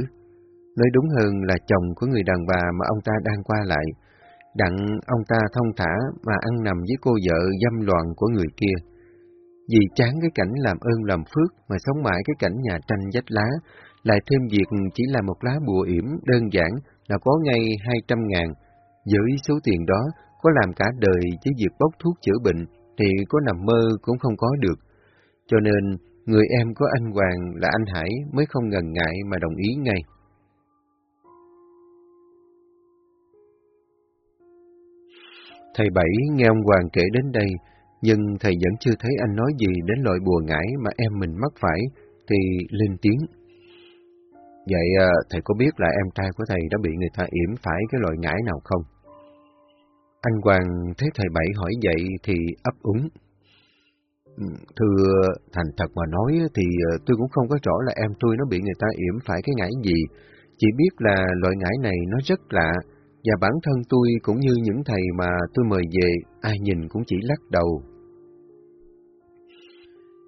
Nói đúng hơn là chồng của người đàn bà mà ông ta đang qua lại, đặng ông ta thông thả mà ăn nằm với cô vợ dâm loạn của người kia. Vì chán cái cảnh làm ơn làm phước mà sống mãi cái cảnh nhà tranh dách lá, lại thêm việc chỉ là một lá bùa yểm đơn giản là có ngay 200 ngàn. Với số tiền đó, có làm cả đời với việc bốc thuốc chữa bệnh thì có nằm mơ cũng không có được. Cho nên, người em của anh Hoàng là anh Hải mới không ngần ngại mà đồng ý ngay. Thầy Bảy nghe ông Hoàng kể đến đây, nhưng thầy vẫn chưa thấy anh nói gì đến loại bùa ngải mà em mình mắc phải, thì lên tiếng. Vậy à, thầy có biết là em trai của thầy đã bị người ta yểm phải cái loại ngải nào không? Anh Hoàng thấy thầy Bảy hỏi vậy thì ấp úng. Ừ, thưa thành thật mà nói thì ờ, tôi cũng không có rõ là em tôi nó bị người ta yểm phải cái ngải gì, chỉ biết là loại ngải này nó rất lạ, và bản thân tôi cũng như những thầy mà tôi mời về, ai nhìn cũng chỉ lắc đầu.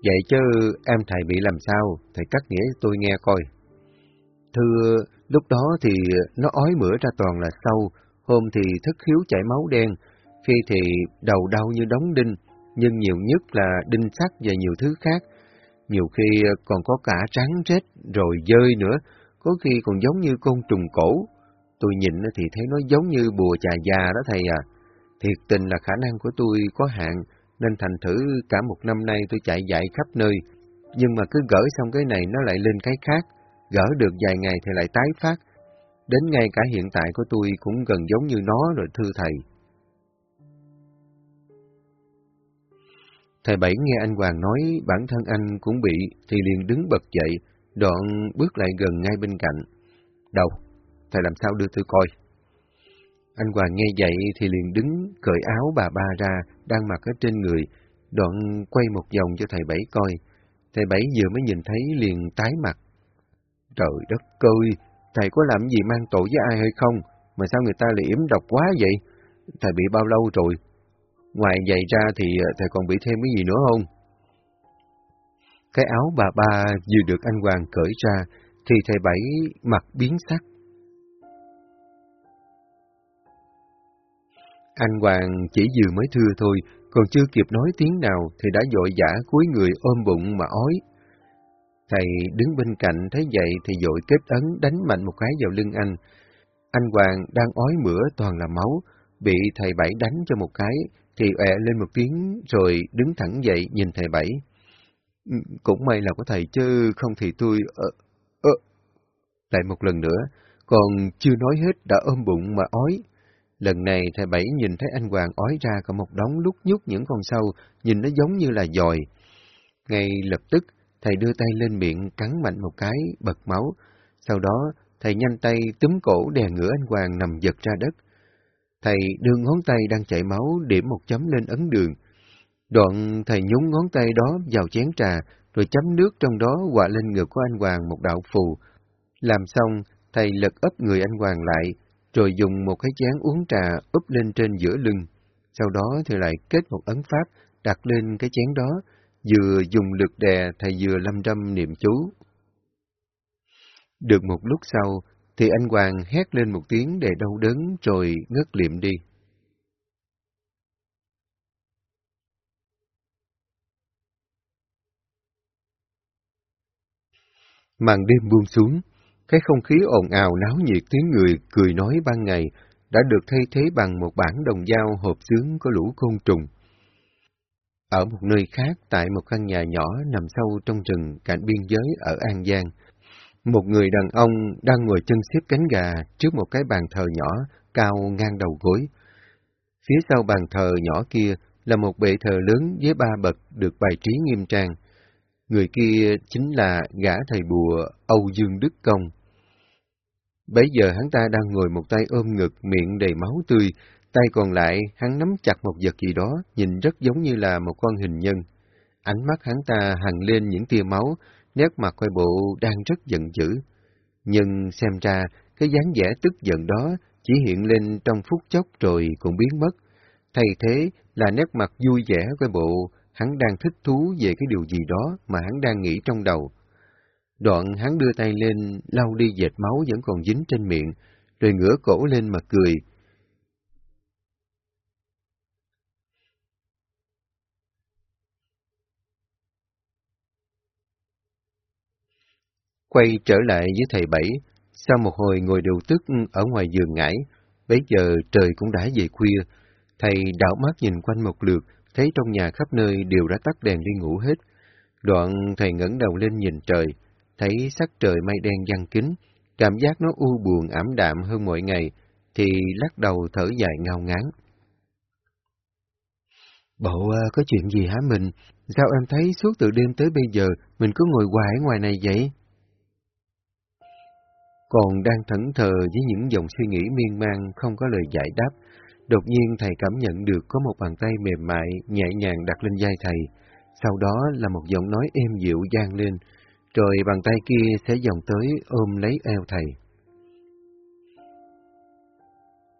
Vậy chứ em thầy bị làm sao? Thầy cắt nghĩa tôi nghe coi. Thưa, lúc đó thì nó ói mửa ra toàn là sâu, hôm thì thất khiếu chảy máu đen, khi thì đầu đau như đóng đinh, nhưng nhiều nhất là đinh sắt và nhiều thứ khác. Nhiều khi ờ, còn có cả trắng rết rồi dơi nữa, có khi còn giống như côn trùng cổ. Tôi nhìn thì thấy nó giống như bùa trà già đó thầy à. Thiệt tình là khả năng của tôi có hạn, nên thành thử cả một năm nay tôi chạy dạy khắp nơi. Nhưng mà cứ gỡ xong cái này nó lại lên cái khác, gỡ được vài ngày thì lại tái phát. Đến ngay cả hiện tại của tôi cũng gần giống như nó rồi thưa thầy. Thầy Bảy nghe anh Hoàng nói bản thân anh cũng bị thì liền đứng bật dậy, Đoạn bước lại gần ngay bên cạnh. Đâu, thầy làm sao đưa tôi coi? Anh Hoàng nghe vậy thì liền đứng cởi áo bà ba ra, đang mặc ở trên người, đoạn quay một vòng cho thầy Bảy coi. Thầy Bảy vừa mới nhìn thấy liền tái mặt. Trời đất ơi, thầy có làm gì mang tội với ai hay không? Mà sao người ta lại yếm độc quá vậy? Thầy bị bao lâu rồi? Ngoài giày ra thì ờ, thầy còn bị thêm cái gì nữa không? Cái áo bà ba vừa được anh Hoàng cởi ra, thì thầy Bảy mặt biến sắc. Anh Hoàng chỉ vừa mới thưa thôi, còn chưa kịp nói tiếng nào thì đã dội dã cúi người ôm bụng mà ói. Thầy đứng bên cạnh thấy vậy thì dội kết ấn đánh mạnh một cái vào lưng anh. Anh Hoàng đang ói mửa toàn là máu, bị thầy Bảy đánh cho một cái, thì ẹ lên một tiếng rồi đứng thẳng dậy nhìn thầy Bảy. Ừ, cũng may là có thầy chứ không thì tôi... Ờ, ờ. Lại một lần nữa, còn chưa nói hết đã ôm bụng mà ói. Lần này thầy Bảy nhìn thấy anh Hoàng ói ra cả một đống lúc nhúc những con sâu, nhìn nó giống như là dòi. Ngay lập tức, thầy đưa tay lên miệng cắn mạnh một cái, bật máu. Sau đó, thầy nhanh tay túm cổ đè ngửa anh Hoàng nằm giật ra đất. Thầy đưa ngón tay đang chảy máu điểm một chấm lên ấn đường. Đoạn thầy nhúng ngón tay đó vào chén trà, rồi chấm nước trong đó quạ lên ngực của anh Hoàng một đạo phù. Làm xong, thầy lật ấp người anh Hoàng lại, rồi dùng một cái chén uống trà úp lên trên giữa lưng. Sau đó thì lại kết một ấn pháp đặt lên cái chén đó, vừa dùng lực đè thầy vừa lâm râm niệm chú. Được một lúc sau, thì anh Hoàng hét lên một tiếng để đau đớn rồi ngất liệm đi. Màn đêm buông xuống, cái không khí ồn ào náo nhiệt tiếng người cười nói ban ngày đã được thay thế bằng một bản đồng dao hộp sướng có lũ côn trùng. Ở một nơi khác, tại một căn nhà nhỏ nằm sâu trong rừng cạnh biên giới ở An Giang, một người đàn ông đang ngồi chân xếp cánh gà trước một cái bàn thờ nhỏ cao ngang đầu gối. Phía sau bàn thờ nhỏ kia là một bệ thờ lớn với ba bậc được bài trí nghiêm trang. Người kia chính là gã thầy bùa Âu Dương Đức Công. Bấy giờ hắn ta đang ngồi một tay ôm ngực, miệng đầy máu tươi, tay còn lại hắn nắm chặt một vật gì đó, nhìn rất giống như là một con hình nhân. Ánh mắt hắn ta hằng lên những tia máu, nét mặt quay bộ đang rất giận dữ. Nhưng xem ra, cái dáng vẻ tức giận đó chỉ hiện lên trong phút chốc rồi cũng biến mất. Thay thế là nét mặt vui vẻ quay bộ, hắn đang thích thú về cái điều gì đó mà hắn đang nghĩ trong đầu. Đoạn hắn đưa tay lên, lau đi dệt máu vẫn còn dính trên miệng, rồi ngửa cổ lên mà cười. Quay trở lại với thầy Bảy, sau một hồi ngồi điều tức ở ngoài giường ngải, bấy giờ trời cũng đã về khuya, thầy đảo mắt nhìn quanh một lượt, thấy trong nhà khắp nơi đều đã tắt đèn đi ngủ hết. Đoạn thầy ngẩng đầu lên nhìn trời, thấy sắc trời mây đen giăng kín, cảm giác nó u buồn ảm đạm hơn mọi ngày, thì lắc đầu thở dài ngao ngán. Bộ à, có chuyện gì hả mình? Sao em thấy suốt từ đêm tới bây giờ mình cứ ngồi hoài ngoài này vậy? Còn đang thẫn thờ với những dòng suy nghĩ miên man không có lời giải đáp, đột nhiên thầy cảm nhận được có một bàn tay mềm mại, nhẹ nhàng đặt lên vai thầy. Sau đó là một giọng nói êm dịu gian lên, rồi bàn tay kia sẽ dòng tới ôm lấy eo thầy.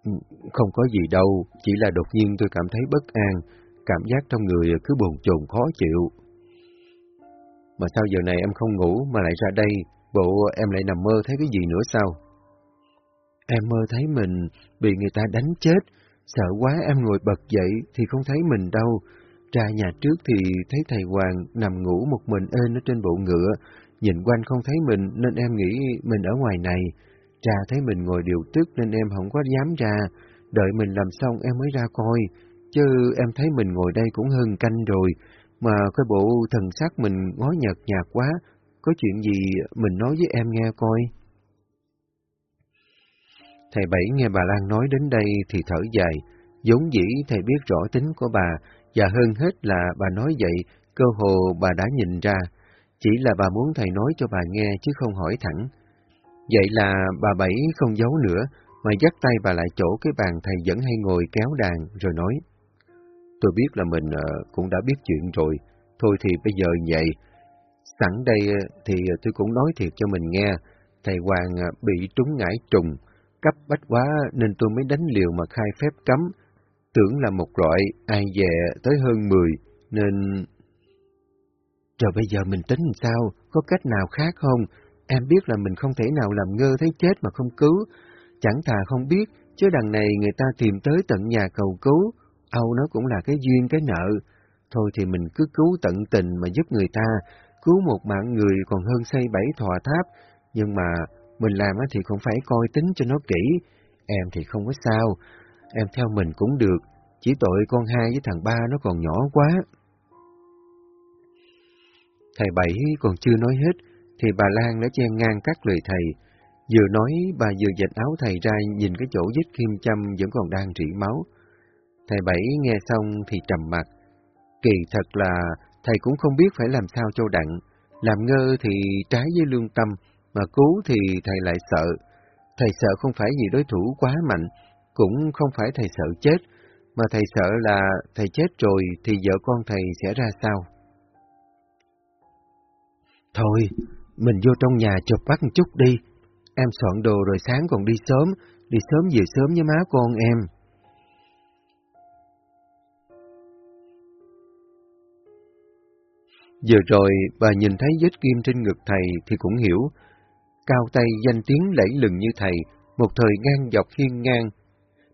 Ừ, không có gì đâu, chỉ là đột nhiên tôi cảm thấy bất an, cảm giác trong người cứ buồn chồn khó chịu. Mà sao giờ này em không ngủ mà lại ra đây, bộ em lại nằm mơ thấy cái gì nữa sao? Em mơ thấy mình bị người ta đánh chết, sợ quá em ngồi bật dậy thì không thấy mình đâu. Ra nhà trước thì thấy thầy Hoàng nằm ngủ một mình ên ở trên bộ ngựa, nhìn quanh không thấy mình nên em nghĩ mình ở ngoài này. Ra thấy mình ngồi điều tức nên em không có dám ra, đợi mình làm xong em mới ra coi, chứ em thấy mình ngồi đây cũng hơn canh rồi, mà cái bộ thần sắc mình ngó nhợt nhạt quá, có chuyện gì mình nói với em nghe coi. Thầy Bảy nghe bà Lan nói đến đây thì thở dài, vốn dĩ thầy biết rõ tính của bà, và hơn hết là bà nói vậy, cơ hồ bà đã nhìn ra, Chỉ là bà muốn thầy nói cho bà nghe chứ không hỏi thẳng. Vậy là bà Bảy không giấu nữa, mà dắt tay bà lại chỗ cái bàn thầy vẫn hay ngồi kéo đàn, rồi nói. Tôi biết là mình ờ, cũng đã biết chuyện rồi, thôi thì bây giờ vậy. Sẵn đây ờ, thì ờ, tôi cũng nói thiệt cho mình nghe, thầy Hoàng ờ, bị trúng ngải trùng, cấp bách quá nên tôi mới đánh liều mà khai phép cấm. Tưởng là một loại ai về tới hơn mười, nên... Rồi bây giờ mình tính sao? Có cách nào khác không? Em biết là mình không thể nào làm ngơ thấy chết mà không cứu. Chẳng thà không biết, chứ đằng này người ta tìm tới tận nhà cầu cứu. Âu nó cũng là cái duyên cái nợ. Thôi thì mình cứ cứu tận tình mà giúp người ta. Cứu một mạng người còn hơn xây bảy thòa tháp. Nhưng mà mình làm thì cũng phải coi tính cho nó kỹ. Em thì không có sao. Em theo mình cũng được. Chỉ tội con hai với thằng ba nó còn nhỏ quá. Thầy Bảy còn chưa nói hết, thì bà Lan đã chen ngang các lời thầy. Vừa nói, bà vừa dạch áo thầy ra nhìn cái chỗ vết kim châm vẫn còn đang rỉ máu. Thầy Bảy nghe xong thì trầm mặt. Kỳ thật là thầy cũng không biết phải làm sao cho đặng. Làm ngơ thì trái với lương tâm, mà cứu thì thầy lại sợ. Thầy sợ không phải vì đối thủ quá mạnh, cũng không phải thầy sợ chết, mà thầy sợ là thầy chết rồi thì vợ con thầy sẽ ra sao. Thôi, mình vô trong nhà chụp bắt một chút đi. Em soạn đồ rồi sáng còn đi sớm, đi sớm về sớm với má con em. Vừa rồi, bà nhìn thấy vết kim trên ngực thầy thì cũng hiểu. Cao tay danh tiếng lẫy lừng như thầy, một thời ngang dọc hiên ngang,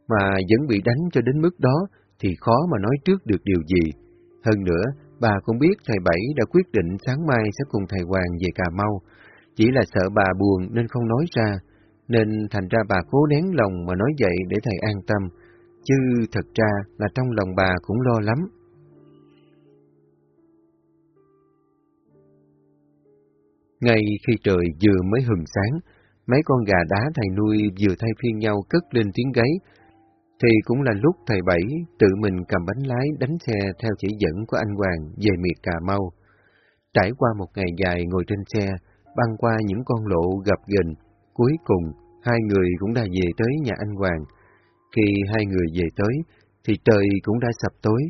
mà vẫn bị đánh cho đến mức đó thì khó mà nói trước được điều gì. Hơn nữa, bà cũng biết thầy Bảy đã quyết định sáng mai sẽ cùng thầy Hoàng về Cà Mau, chỉ là sợ bà buồn nên không nói ra, nên thành ra bà cố nén lòng mà nói vậy để thầy an tâm, chứ thật ra là trong lòng bà cũng lo lắm. Ngay khi trời vừa mới hừng sáng, mấy con gà đá thầy nuôi vừa thay phiên nhau cất lên tiếng gáy, thì cũng là lúc thầy Bảy tự mình cầm bánh lái đánh xe theo chỉ dẫn của anh Hoàng về miệt Cà Mau. Trải qua một ngày dài ngồi trên xe, băng qua những con lộ gặp gần, cuối cùng hai người cũng đã về tới nhà anh Hoàng. Khi hai người về tới, thì trời cũng đã sập tối.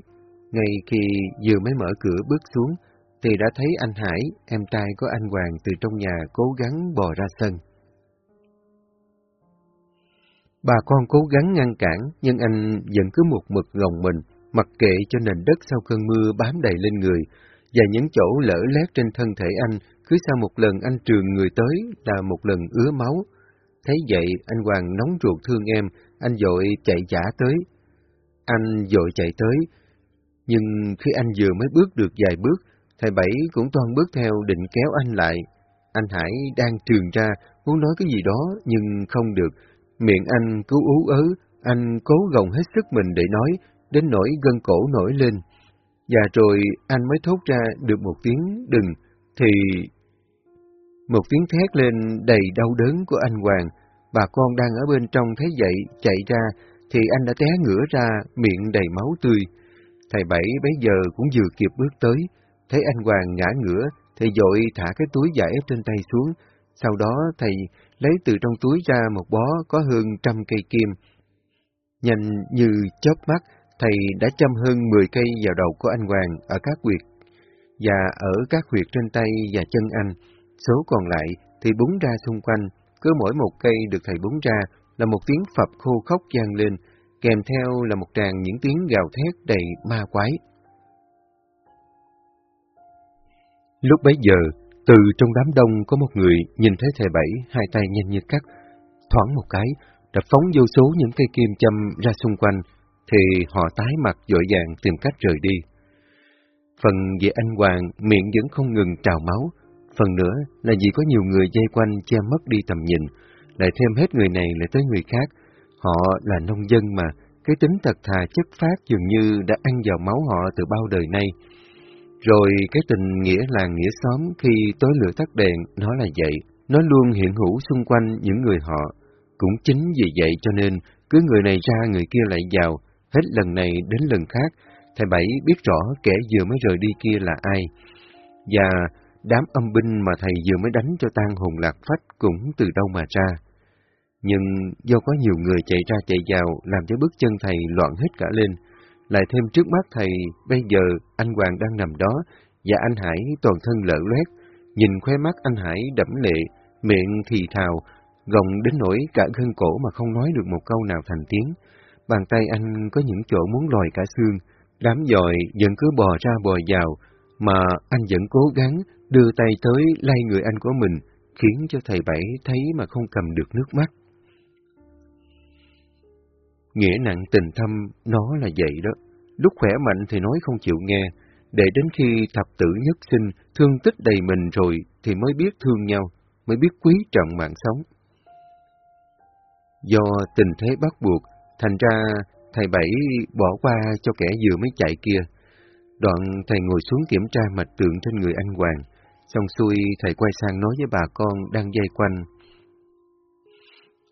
Ngay khi vừa mới mở cửa bước xuống, thì đã thấy anh Hải, em trai của anh Hoàng từ trong nhà cố gắng bò ra sân. Bà con cố gắng ngăn cản, nhưng anh vẫn cứ một mực gồng mình, mặc kệ cho nền đất sau cơn mưa bám đầy lên người, và những chỗ lỡ lét trên thân thể anh, cứ sau một lần anh trường người tới là một lần ứa máu. Thấy vậy, anh Hoàng nóng ruột thương em, anh dội chạy giả tới. Anh dội chạy tới, nhưng khi anh vừa mới bước được vài bước, thầy Bảy cũng toàn bước theo định kéo anh lại. Anh Hải đang trường ra, muốn nói cái gì đó, nhưng không được, Miệng anh cứ ú ớ, anh cố gồng hết sức mình để nói, đến nỗi gân cổ nổi lên. Và rồi anh mới thốt ra được một tiếng đừng, thì... Một tiếng thét lên đầy đau đớn của anh Hoàng, bà con đang ở bên trong thấy vậy, chạy ra, thì anh đã té ngửa ra, miệng đầy máu tươi. Thầy Bảy bấy giờ cũng vừa kịp bước tới, thấy anh Hoàng ngã ngửa, thầy dội thả cái túi giải trên tay xuống, sau đó thầy lấy từ trong túi ra một bó có hơn trăm cây kim. Nhanh như chớp mắt, thầy đã châm hơn 10 cây vào đầu của anh Hoàng ở các huyệt, và ở các huyệt trên tay và chân anh. Số còn lại thì búng ra xung quanh, cứ mỗi một cây được thầy búng ra là một tiếng phập khô khóc gian lên, kèm theo là một tràng những tiếng gào thét đầy ma quái. Lúc bấy giờ, từ trong đám đông có một người nhìn thấy thầy Bảy hai tay nhanh như cắt, thoáng một cái, đã phóng vô số những cây kim châm ra xung quanh, thì họ tái mặt dội vàng tìm cách rời đi. Phần về anh Hoàng miệng vẫn không ngừng trào máu, phần nữa là vì có nhiều người dây quanh che mất đi tầm nhìn, lại thêm hết người này lại tới người khác. Họ là nông dân mà, cái tính thật thà chất phát dường như đã ăn vào máu họ từ bao đời nay. Rồi cái tình nghĩa làng nghĩa xóm khi tối lửa tắt đèn, nó là vậy, nó luôn hiện hữu xung quanh những người họ. Cũng chính vì vậy cho nên, cứ người này ra người kia lại vào, hết lần này đến lần khác, thầy Bảy biết rõ kẻ vừa mới rời đi kia là ai. Và đám âm binh mà thầy vừa mới đánh cho tan hồn lạc phách cũng từ đâu mà ra. Nhưng do có nhiều người chạy ra chạy vào làm cho bước chân thầy loạn hết cả lên, lại thêm trước mắt thầy bây giờ anh Hoàng đang nằm đó và anh Hải toàn thân lở loét, nhìn khóe mắt anh Hải đẫm lệ, miệng thì thào, gồng đến nỗi cả gân cổ mà không nói được một câu nào thành tiếng. Bàn tay anh có những chỗ muốn lòi cả xương, đám dòi vẫn cứ bò ra bò vào, mà anh vẫn cố gắng đưa tay tới lay người anh của mình, khiến cho thầy Bảy thấy mà không cầm được nước mắt. Nghĩa nặng tình thâm, nó là vậy đó. Lúc khỏe mạnh thì nói không chịu nghe, để đến khi thập tử nhất sinh, thương tích đầy mình rồi thì mới biết thương nhau, mới biết quý trọng mạng sống. Do tình thế bắt buộc, thành ra thầy Bảy bỏ qua cho kẻ vừa mới chạy kia. Đoạn thầy ngồi xuống kiểm tra mạch tượng trên người anh Hoàng, xong xuôi thầy quay sang nói với bà con đang dây quanh.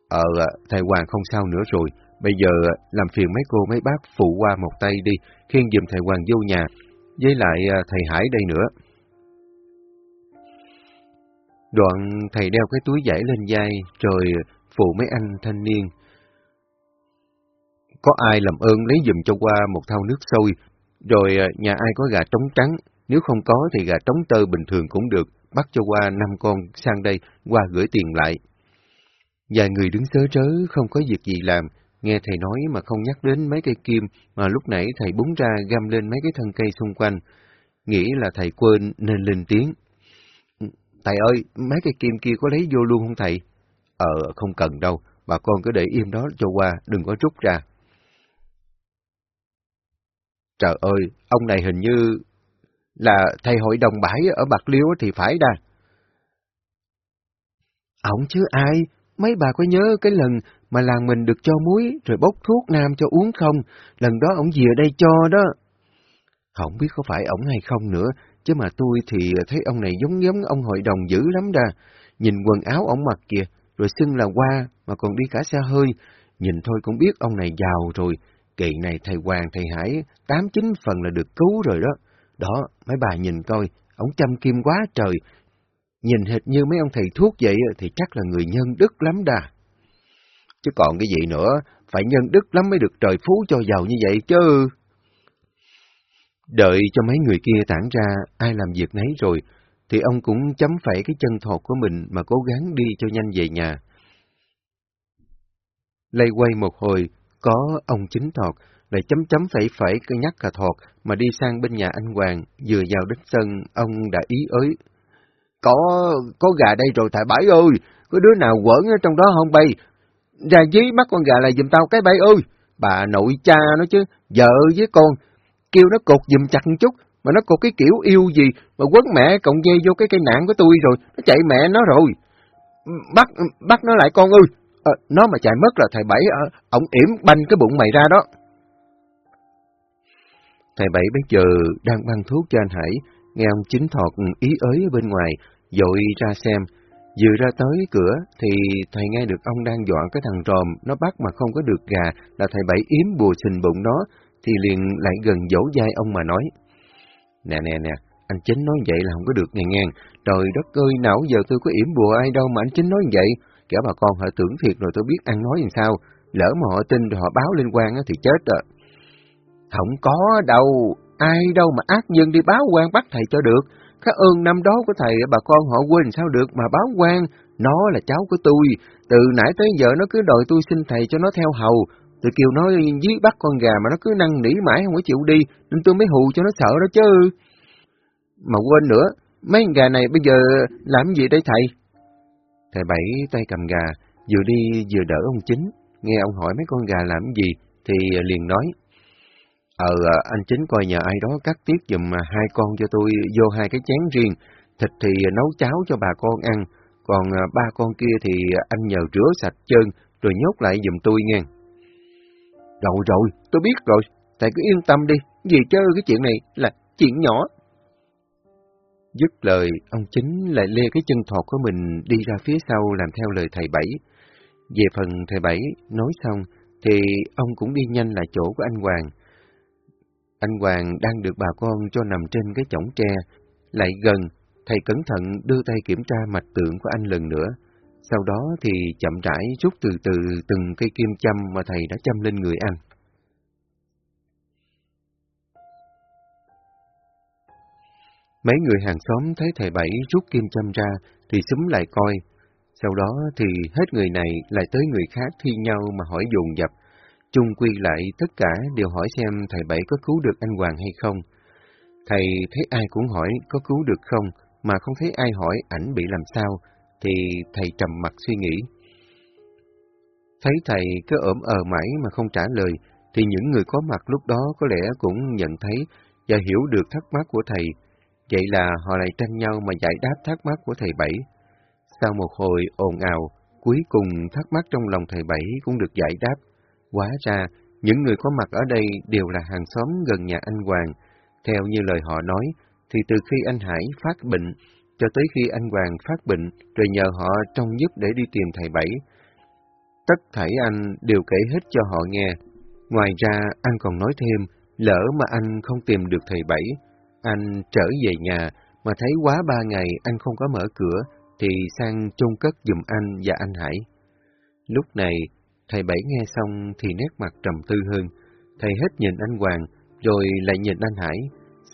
Ờ, thầy Hoàng không sao nữa rồi, bây giờ à, làm phiền mấy cô mấy bác phụ qua một tay đi, khiêng giùm thầy Hoàng vô nhà, với lại à, thầy Hải đây nữa. Đoạn thầy đeo cái túi giải lên vai, rồi phụ mấy anh thanh niên. Có ai làm ơn lấy dùm cho qua một thau nước sôi, rồi à, nhà ai có gà trống trắng, nếu không có thì gà trống tơ bình thường cũng được, bắt cho qua năm con sang đây, qua gửi tiền lại. Vài người đứng sớ trớ, không có việc gì làm, nghe thầy nói mà không nhắc đến mấy cây kim mà lúc nãy thầy búng ra găm lên mấy cái thân cây xung quanh. Nghĩ là thầy quên nên lên tiếng. Thầy ơi, mấy cây kim kia có lấy vô luôn không thầy? Ờ, không cần đâu, bà con cứ để im đó cho qua, đừng có rút ra. Trời ơi, ông này hình như là thầy hội đồng bãi ở Bạc Liêu thì phải đa Ông chứ ai, mấy bà có nhớ cái lần mà làng mình được cho muối rồi bốc thuốc nam cho uống không, lần đó ông ở đây cho đó. Không biết có phải ổng hay không nữa, chứ mà tôi thì thấy ông này giống giống ông hội đồng dữ lắm đà. Nhìn quần áo ổng mặc kìa, rồi xưng là qua, mà còn đi cả xe hơi. Nhìn thôi cũng biết ông này giàu rồi, kỳ này thầy Hoàng, thầy Hải, tám chín phần là được cứu rồi đó. Đó, mấy bà nhìn coi, ổng chăm kim quá trời. Nhìn hệt như mấy ông thầy thuốc vậy thì chắc là người nhân đức lắm đà. Chứ còn cái gì nữa, phải nhân đức lắm mới được trời phú cho giàu như vậy chứ. Đợi cho mấy người kia tản ra, ai làm việc nấy rồi, thì ông cũng chấm phẩy cái chân thọt của mình mà cố gắng đi cho nhanh về nhà. Lây quay một hồi, có ông chính thọt, lại chấm chấm phẩy phẩy cái nhắc cả thọt mà đi sang bên nhà anh Hoàng, vừa vào đến sân, ông đã ý ới. Có, có gà đây rồi thầy Bảy ơi, có đứa nào quẩn ở trong đó không bay? Ra dí bắt con gà lại giùm tao cái Bảy ơi, bà nội cha nó chứ, vợ với con, kêu nó cột giùm chặt một chút, mà nó cột cái kiểu yêu gì, mà quấn mẹ cộng dây vô cái cây nạn của tôi rồi, nó chạy mẹ nó rồi. Bắt, bắt nó lại con ơi, à, nó mà chạy mất là thầy Bảy, à, ổng yểm banh cái bụng mày ra đó. Thầy Bảy bây giờ đang băng thuốc cho anh Hải, nghe ông chính thọt ý ới bên ngoài, dội ra xem. Vừa ra tới cửa thì thầy nghe được ông đang dọa cái thằng ròm, nó bắt mà không có được gà, là thầy Bảy yếm bùa xình bụng nó, thì liền lại gần dỗ dai ông mà nói. Nè nè nè, anh chính nói vậy là không có được nghe ngang. Trời đất ơi, nào giờ tôi có yểm bùa ai đâu mà anh chính nói vậy. Kẻ bà con họ tưởng thiệt rồi tôi biết ăn nói làm sao. Lỡ mà họ tin rồi họ báo liên quan thì chết rồi. Không có đâu, ai đâu mà ác nhân đi báo quan bắt thầy cho được. Các ơn năm đó của thầy bà con họ quên sao được mà báo quan. Nó là cháu của tôi, từ nãy tới giờ nó cứ đòi tôi xin thầy cho nó theo hầu, Tôi kêu nó giết bắt con gà mà nó cứ năn nỉ mãi không có chịu đi, nên tôi mới hù cho nó sợ đó chứ. Mà quên nữa, mấy con gà này bây giờ làm gì đây thầy? Thầy Bảy tay cầm gà, vừa đi vừa đỡ ông chính, nghe ông hỏi mấy con gà làm gì, thì liền nói. Ờ, à, anh chính coi nhà ai đó cắt tiết dùm à, hai con cho tôi vô hai cái chén riêng, thịt thì nấu cháo cho bà con ăn, còn à, ba con kia thì anh nhờ rửa sạch chân rồi nhốt lại dùm tôi nghe. Rồi rồi, tôi biết rồi, thầy cứ yên tâm đi, gì chứ cái chuyện này là chuyện nhỏ. Dứt lời, ông chính lại lê cái chân thọt của mình đi ra phía sau làm theo lời thầy Bảy. Về phần thầy Bảy nói xong, thì ông cũng đi nhanh lại chỗ của anh Hoàng. Anh Hoàng đang được bà con cho nằm trên cái chõng tre, lại gần, thầy cẩn thận đưa tay kiểm tra mạch tượng của anh lần nữa. Sau đó thì chậm rãi rút từ từ từng cây kim châm mà thầy đã châm lên người anh. Mấy người hàng xóm thấy thầy Bảy rút kim châm ra thì súng lại coi. Sau đó thì hết người này lại tới người khác thi nhau mà hỏi dồn dập. Chung quy lại tất cả đều hỏi xem thầy Bảy có cứu được anh Hoàng hay không. Thầy thấy ai cũng hỏi có cứu được không, mà không thấy ai hỏi ảnh bị làm sao, thì thầy trầm mặt suy nghĩ. Thấy thầy cứ ổm ờ mãi mà không trả lời, thì những người có mặt lúc đó có lẽ cũng nhận thấy và hiểu được thắc mắc của thầy. Vậy là họ lại tranh nhau mà giải đáp thắc mắc của thầy Bảy. Sau một hồi ồn ào, cuối cùng thắc mắc trong lòng thầy Bảy cũng được giải đáp. Quá ra, những người có mặt ở đây đều là hàng xóm gần nhà anh Hoàng. Theo như lời họ nói, thì từ khi anh Hải phát bệnh, cho tới khi anh Hoàng phát bệnh, rồi nhờ họ trông giúp để đi tìm thầy Bảy. Tất thảy anh đều kể hết cho họ nghe. Ngoài ra, anh còn nói thêm, lỡ mà anh không tìm được thầy Bảy, anh trở về nhà, mà thấy quá ba ngày anh không có mở cửa, thì sang chôn cất dùm anh và anh Hải. Lúc này, thầy Bảy nghe xong thì nét mặt trầm tư hơn. Thầy hết nhìn anh Hoàng, rồi lại nhìn anh Hải.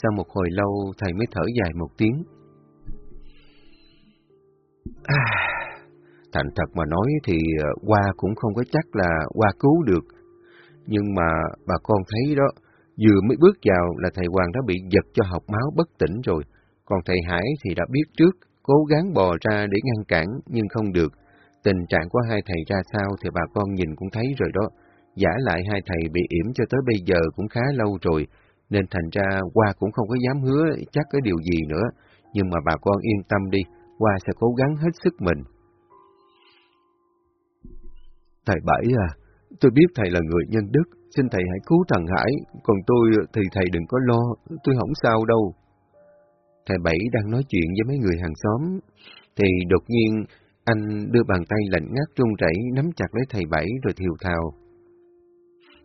Sau một hồi lâu, thầy mới thở dài một tiếng. À, thành thật mà nói thì ờ, qua cũng không có chắc là qua cứu được. Nhưng mà bà con thấy đó, vừa mới bước vào là thầy Hoàng đã bị giật cho học máu bất tỉnh rồi. Còn thầy Hải thì đã biết trước, cố gắng bò ra để ngăn cản nhưng không được. Tình trạng của hai thầy ra sao thì bà con nhìn cũng thấy rồi đó. Giả lại hai thầy bị yểm cho tới bây giờ cũng khá lâu rồi, nên thành ra qua cũng không có dám hứa chắc cái điều gì nữa. Nhưng mà bà con yên tâm đi, qua sẽ cố gắng hết sức mình. Thầy Bảy à, tôi biết thầy là người nhân đức, xin thầy hãy cứu thằng Hải, còn tôi thì thầy đừng có lo, tôi không sao đâu. Thầy Bảy đang nói chuyện với mấy người hàng xóm, thì đột nhiên anh đưa bàn tay lạnh ngắt run rẩy nắm chặt lấy thầy Bảy rồi thiều thào.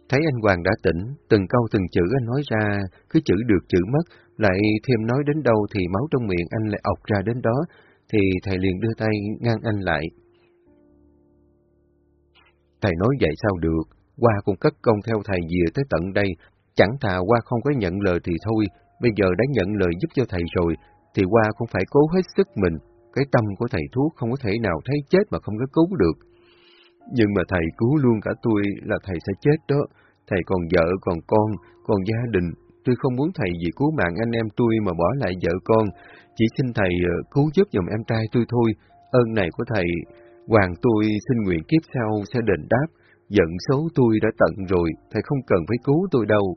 Thấy anh Hoàng đã tỉnh, từng câu từng chữ anh nói ra, cứ chữ được chữ mất, lại thêm nói đến đâu thì máu trong miệng anh lại ọc ra đến đó, thì thầy liền đưa tay ngăn anh lại. Thầy nói vậy sao được, qua cũng cất công theo thầy về tới tận đây, chẳng thà qua không có nhận lời thì thôi, bây giờ đã nhận lời giúp cho thầy rồi, thì qua cũng phải cố hết sức mình, cái tâm của thầy thuốc không có thể nào thấy chết mà không có cứu được. Nhưng mà thầy cứu luôn cả tôi là thầy sẽ chết đó, thầy còn vợ, còn con, còn gia đình, tôi không muốn thầy vì cứu mạng anh em tôi mà bỏ lại vợ con, chỉ xin thầy ờ, cứu giúp dùm em trai tôi thôi, ơn này của thầy, hoàng tôi xin nguyện kiếp sau sẽ đền đáp, giận số tôi đã tận rồi, thầy không cần phải cứu tôi đâu.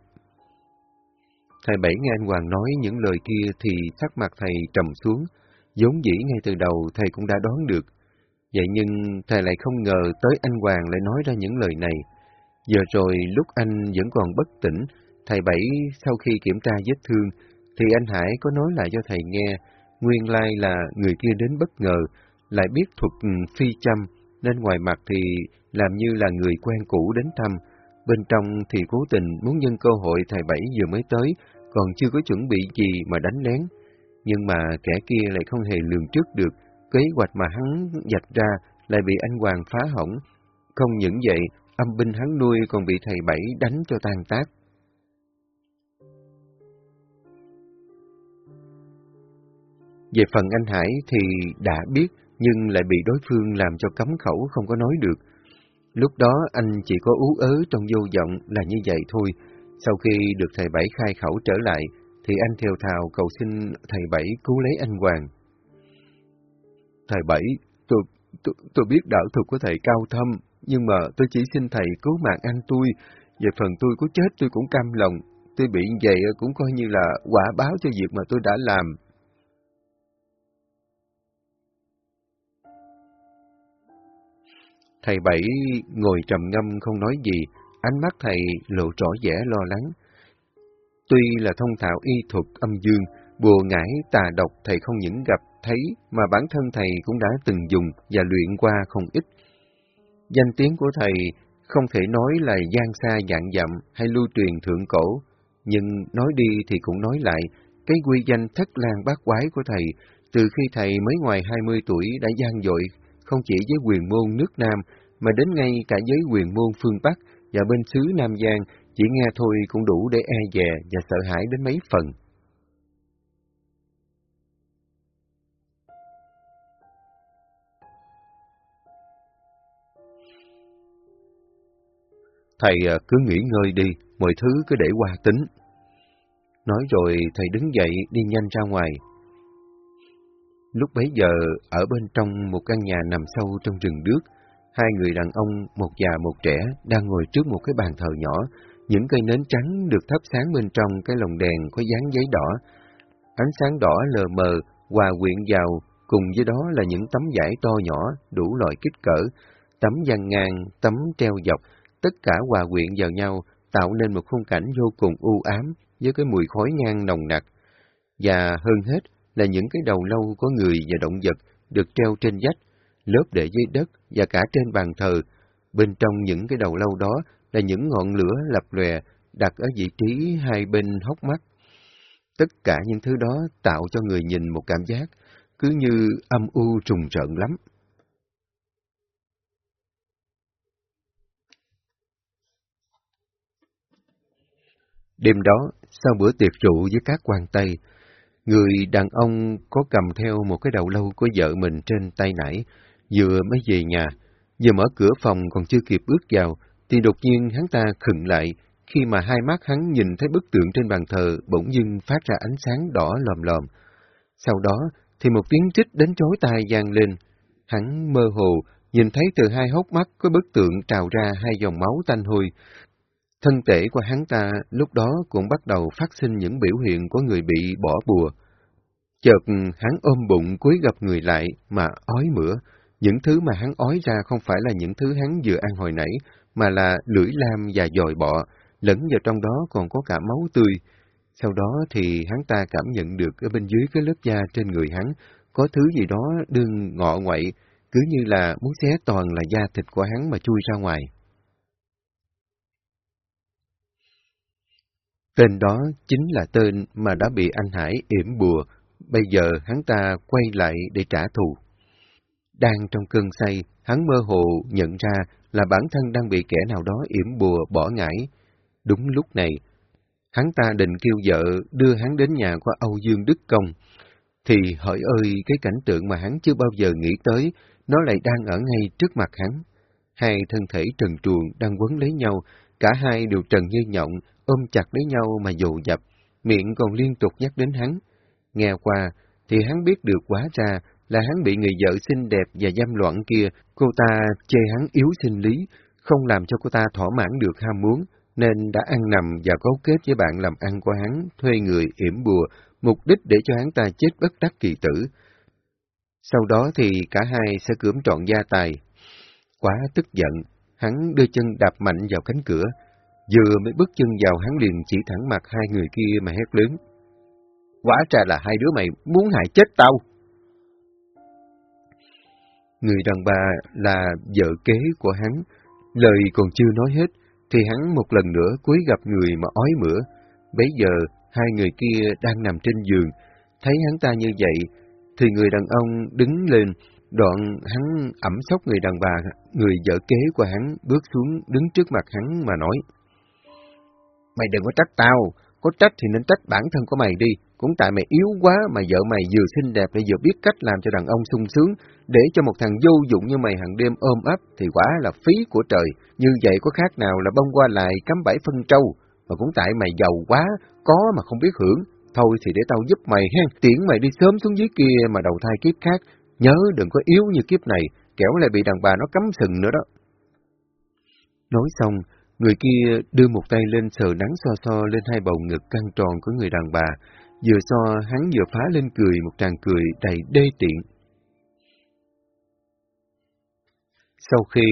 Thầy Bảy nghe anh Hoàng nói những lời kia thì sắc mặt thầy trầm xuống, giống dĩ ngay từ đầu thầy cũng đã đoán được. Vậy nhưng thầy lại không ngờ tới anh Hoàng lại nói ra những lời này. Giờ rồi lúc anh vẫn còn bất tỉnh, thầy Bảy sau khi kiểm tra vết thương, thì anh Hải có nói lại cho thầy nghe, nguyên lai là người kia đến bất ngờ, lại biết thuật ừ, phi châm, nên ngoài mặt thì làm như là người quen cũ đến thăm, bên trong thì cố tình muốn nhân cơ hội thầy Bảy vừa mới tới, còn chưa có chuẩn bị gì mà đánh lén. Nhưng mà kẻ kia lại không hề lường trước được, kế hoạch mà hắn dạch ra lại bị anh Hoàng phá hỏng. Không những vậy, âm binh hắn nuôi còn bị thầy Bảy đánh cho tan tác. Về phần anh Hải thì đã biết, nhưng lại bị đối phương làm cho cấm khẩu không có nói được. Lúc đó anh chỉ có ú ớ trong vô vọng là như vậy thôi. Sau khi được thầy Bảy khai khẩu trở lại, thì anh theo thào cầu xin thầy Bảy cứu lấy anh Hoàng. Thầy Bảy, tôi, tôi, tôi biết đạo thuật của thầy cao thâm, nhưng mà tôi chỉ xin thầy cứu mạng anh tôi. Về phần tôi có chết tôi cũng cam lòng. Tôi bị vậy cũng coi như là quả báo cho việc mà tôi đã làm. Thầy Bảy ngồi trầm ngâm không nói gì, ánh mắt thầy lộ rõ vẻ lo lắng. Tuy là thông thạo y thuật âm dương, bùa ngải tà độc thầy không những gặp thấy mà bản thân thầy cũng đã từng dùng và luyện qua không ít. Danh tiếng của thầy không thể nói là gian xa dạng dặm hay lưu truyền thượng cổ, nhưng nói đi thì cũng nói lại, cái quy danh thất lang bát quái của thầy, từ khi thầy mới ngoài 20 tuổi đã gian dội, không chỉ với quyền môn nước Nam, mà đến ngay cả với quyền môn phương Bắc và bên xứ Nam Giang, chỉ nghe thôi cũng đủ để e dè và sợ hãi đến mấy phần. Thầy à, cứ nghỉ ngơi đi, mọi thứ cứ để qua tính. Nói rồi thầy đứng dậy đi nhanh ra ngoài. Lúc bấy giờ, ở bên trong một căn nhà nằm sâu trong rừng đước, hai người đàn ông, một già một trẻ, đang ngồi trước một cái bàn thờ nhỏ. Những cây nến trắng được thắp sáng bên trong cái lồng đèn có dán giấy đỏ. Ánh sáng đỏ lờ mờ, hòa quyện vào, cùng với đó là những tấm vải to nhỏ, đủ loại kích cỡ, tấm dàn ngang, tấm treo dọc, tất cả hòa quyện vào nhau, tạo nên một khung cảnh vô cùng u ám, với cái mùi khói nhang nồng nặc. Và hơn hết là những cái đầu lâu có người và động vật được treo trên vách, lớp để dưới đất và cả trên bàn thờ. Bên trong những cái đầu lâu đó là những ngọn lửa lập lòe đặt ở vị trí hai bên hốc mắt. Tất cả những thứ đó tạo cho người nhìn một cảm giác cứ như âm u trùng rợn lắm. Đêm đó, sau bữa tiệc rượu với các quan Tây, người đàn ông có cầm theo một cái đầu lâu của vợ mình trên tay nải, vừa mới về nhà, vừa mở cửa phòng còn chưa kịp bước vào, thì đột nhiên hắn ta khựng lại, khi mà hai mắt hắn nhìn thấy bức tượng trên bàn thờ bỗng dưng phát ra ánh sáng đỏ lòm lòm. Sau đó thì một tiếng trích đến chối tai vang lên. Hắn mơ hồ, nhìn thấy từ hai hốc mắt có bức tượng trào ra hai dòng máu tanh hôi, Thân thể của hắn ta lúc đó cũng bắt đầu phát sinh những biểu hiện của người bị bỏ bùa. Chợt hắn ôm bụng cúi gặp người lại mà ói mửa. Những thứ mà hắn ói ra không phải là những thứ hắn vừa ăn hồi nãy, mà là lưỡi lam và dòi bọ, lẫn vào trong đó còn có cả máu tươi. Sau đó thì hắn ta cảm nhận được ở bên dưới cái lớp da trên người hắn, có thứ gì đó đương ngọ ngoậy, cứ như là muốn xé toàn là da thịt của hắn mà chui ra ngoài. Tên đó chính là tên mà đã bị anh Hải yểm bùa, bây giờ hắn ta quay lại để trả thù. Đang trong cơn say, hắn mơ hồ nhận ra là bản thân đang bị kẻ nào đó yểm bùa bỏ ngải. Đúng lúc này, hắn ta định kêu vợ đưa hắn đến nhà của Âu Dương Đức Công. Thì hỏi ơi, cái cảnh tượng mà hắn chưa bao giờ nghĩ tới, nó lại đang ở ngay trước mặt hắn. Hai thân thể trần truồng đang quấn lấy nhau, cả hai đều trần như nhộng, ôm chặt lấy nhau mà dụ dập, miệng còn liên tục nhắc đến hắn. Nghe qua, thì hắn biết được quá ra là hắn bị người vợ xinh đẹp và dâm loạn kia, cô ta chê hắn yếu sinh lý, không làm cho cô ta thỏa mãn được ham muốn, nên đã ăn nằm và cấu kết với bạn làm ăn của hắn, thuê người yểm bùa, mục đích để cho hắn ta chết bất đắc kỳ tử. Sau đó thì cả hai sẽ cưỡng trọn gia tài. Quá tức giận, hắn đưa chân đạp mạnh vào cánh cửa, Vừa mới bước chân vào hắn liền chỉ thẳng mặt hai người kia mà hét lớn. Quả ra là hai đứa mày muốn hại chết tao. Người đàn bà là vợ kế của hắn, lời còn chưa nói hết, thì hắn một lần nữa cúi gặp người mà ói mửa. Bấy giờ, hai người kia đang nằm trên giường, thấy hắn ta như vậy, thì người đàn ông đứng lên, đoạn hắn ẩm sóc người đàn bà, người vợ kế của hắn bước xuống đứng trước mặt hắn mà nói. Mày đừng có trách tao, có trách thì nên trách bản thân của mày đi, cũng tại mày yếu quá mà vợ mày vừa xinh đẹp lại vừa biết cách làm cho đàn ông sung sướng, để cho một thằng vô dụng như mày hàng đêm ôm ấp thì quả là phí của trời, như vậy có khác nào là bông qua lại cắm bảy phân trâu, mà cũng tại mày giàu quá, có mà không biết hưởng, thôi thì để tao giúp mày hen, tiễn mày đi sớm xuống dưới kia mà đầu thai kiếp khác, nhớ đừng có yếu như kiếp này, kẻo lại bị đàn bà nó cắm sừng nữa đó. Nói xong, Người kia đưa một tay lên sờ nắng so so lên hai bầu ngực căng tròn của người đàn bà, vừa so hắn vừa phá lên cười một tràng cười đầy đê tiện. Sau khi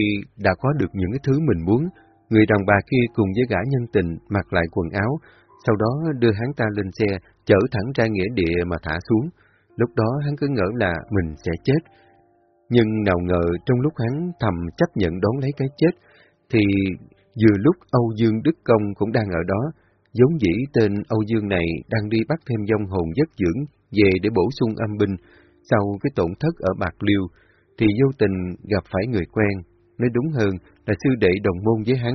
đã có được những cái thứ mình muốn, người đàn bà kia cùng với gã nhân tình mặc lại quần áo, sau đó đưa hắn ta lên xe, chở thẳng ra nghĩa địa mà thả xuống. Lúc đó hắn cứ ngỡ là mình sẽ chết. Nhưng nào ngờ trong lúc hắn thầm chấp nhận đón lấy cái chết, thì Vừa lúc Âu Dương Đức Công cũng đang ở đó, giống dĩ tên Âu Dương này đang đi bắt thêm dông hồn giấc dưỡng về để bổ sung âm binh, Sau cái tổn thất ở Bạc Liêu, thì vô tình gặp phải người quen, nói đúng hơn là sư đệ đồng môn với hắn,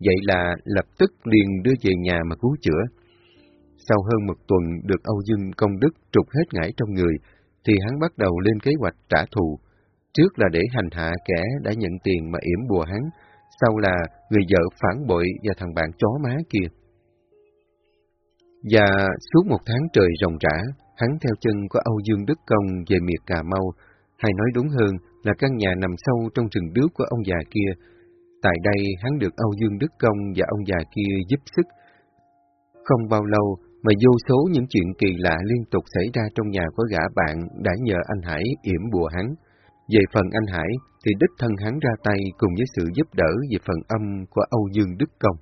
vậy là lập tức liền đưa về nhà mà cứu chữa. Sau hơn một tuần được Âu Dương Công Đức trục hết ngải trong người, thì hắn bắt đầu lên kế hoạch trả thù. Trước là để hành hạ kẻ đã nhận tiền mà yểm bùa hắn, sau là người vợ phản bội và thằng bạn chó má kia. Và suốt một tháng trời ròng rã, hắn theo chân của Âu Dương Đức Công về miệt Cà Mau, hay nói đúng hơn là căn nhà nằm sâu trong rừng đước của ông già kia. Tại đây hắn được Âu Dương Đức Công và ông già kia giúp sức. Không bao lâu mà vô số những chuyện kỳ lạ liên tục xảy ra trong nhà của gã bạn đã nhờ anh Hải yểm bùa hắn. Về phần anh Hải thì đích thân hắn ra tay cùng với sự giúp đỡ về phần âm của Âu Dương Đức Công.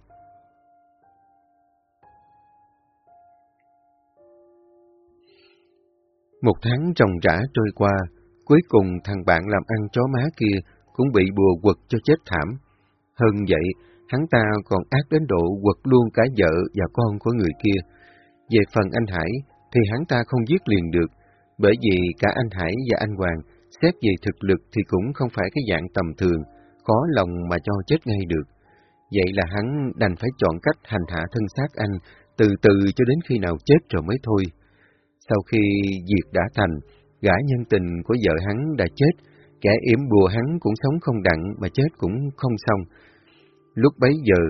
Một tháng trồng rã trôi qua, cuối cùng thằng bạn làm ăn chó má kia cũng bị bùa quật cho chết thảm. Hơn vậy, hắn ta còn ác đến độ quật luôn cả vợ và con của người kia. Về phần anh Hải, thì hắn ta không giết liền được, bởi vì cả anh Hải và anh Hoàng, xét về thực lực thì cũng không phải cái dạng tầm thường, có lòng mà cho chết ngay được. Vậy là hắn đành phải chọn cách hành hạ thân xác anh, từ từ cho đến khi nào chết rồi mới thôi. Sau khi việc đã thành, gã nhân tình của vợ hắn đã chết, kẻ yểm bùa hắn cũng sống không đặng mà chết cũng không xong. Lúc bấy giờ,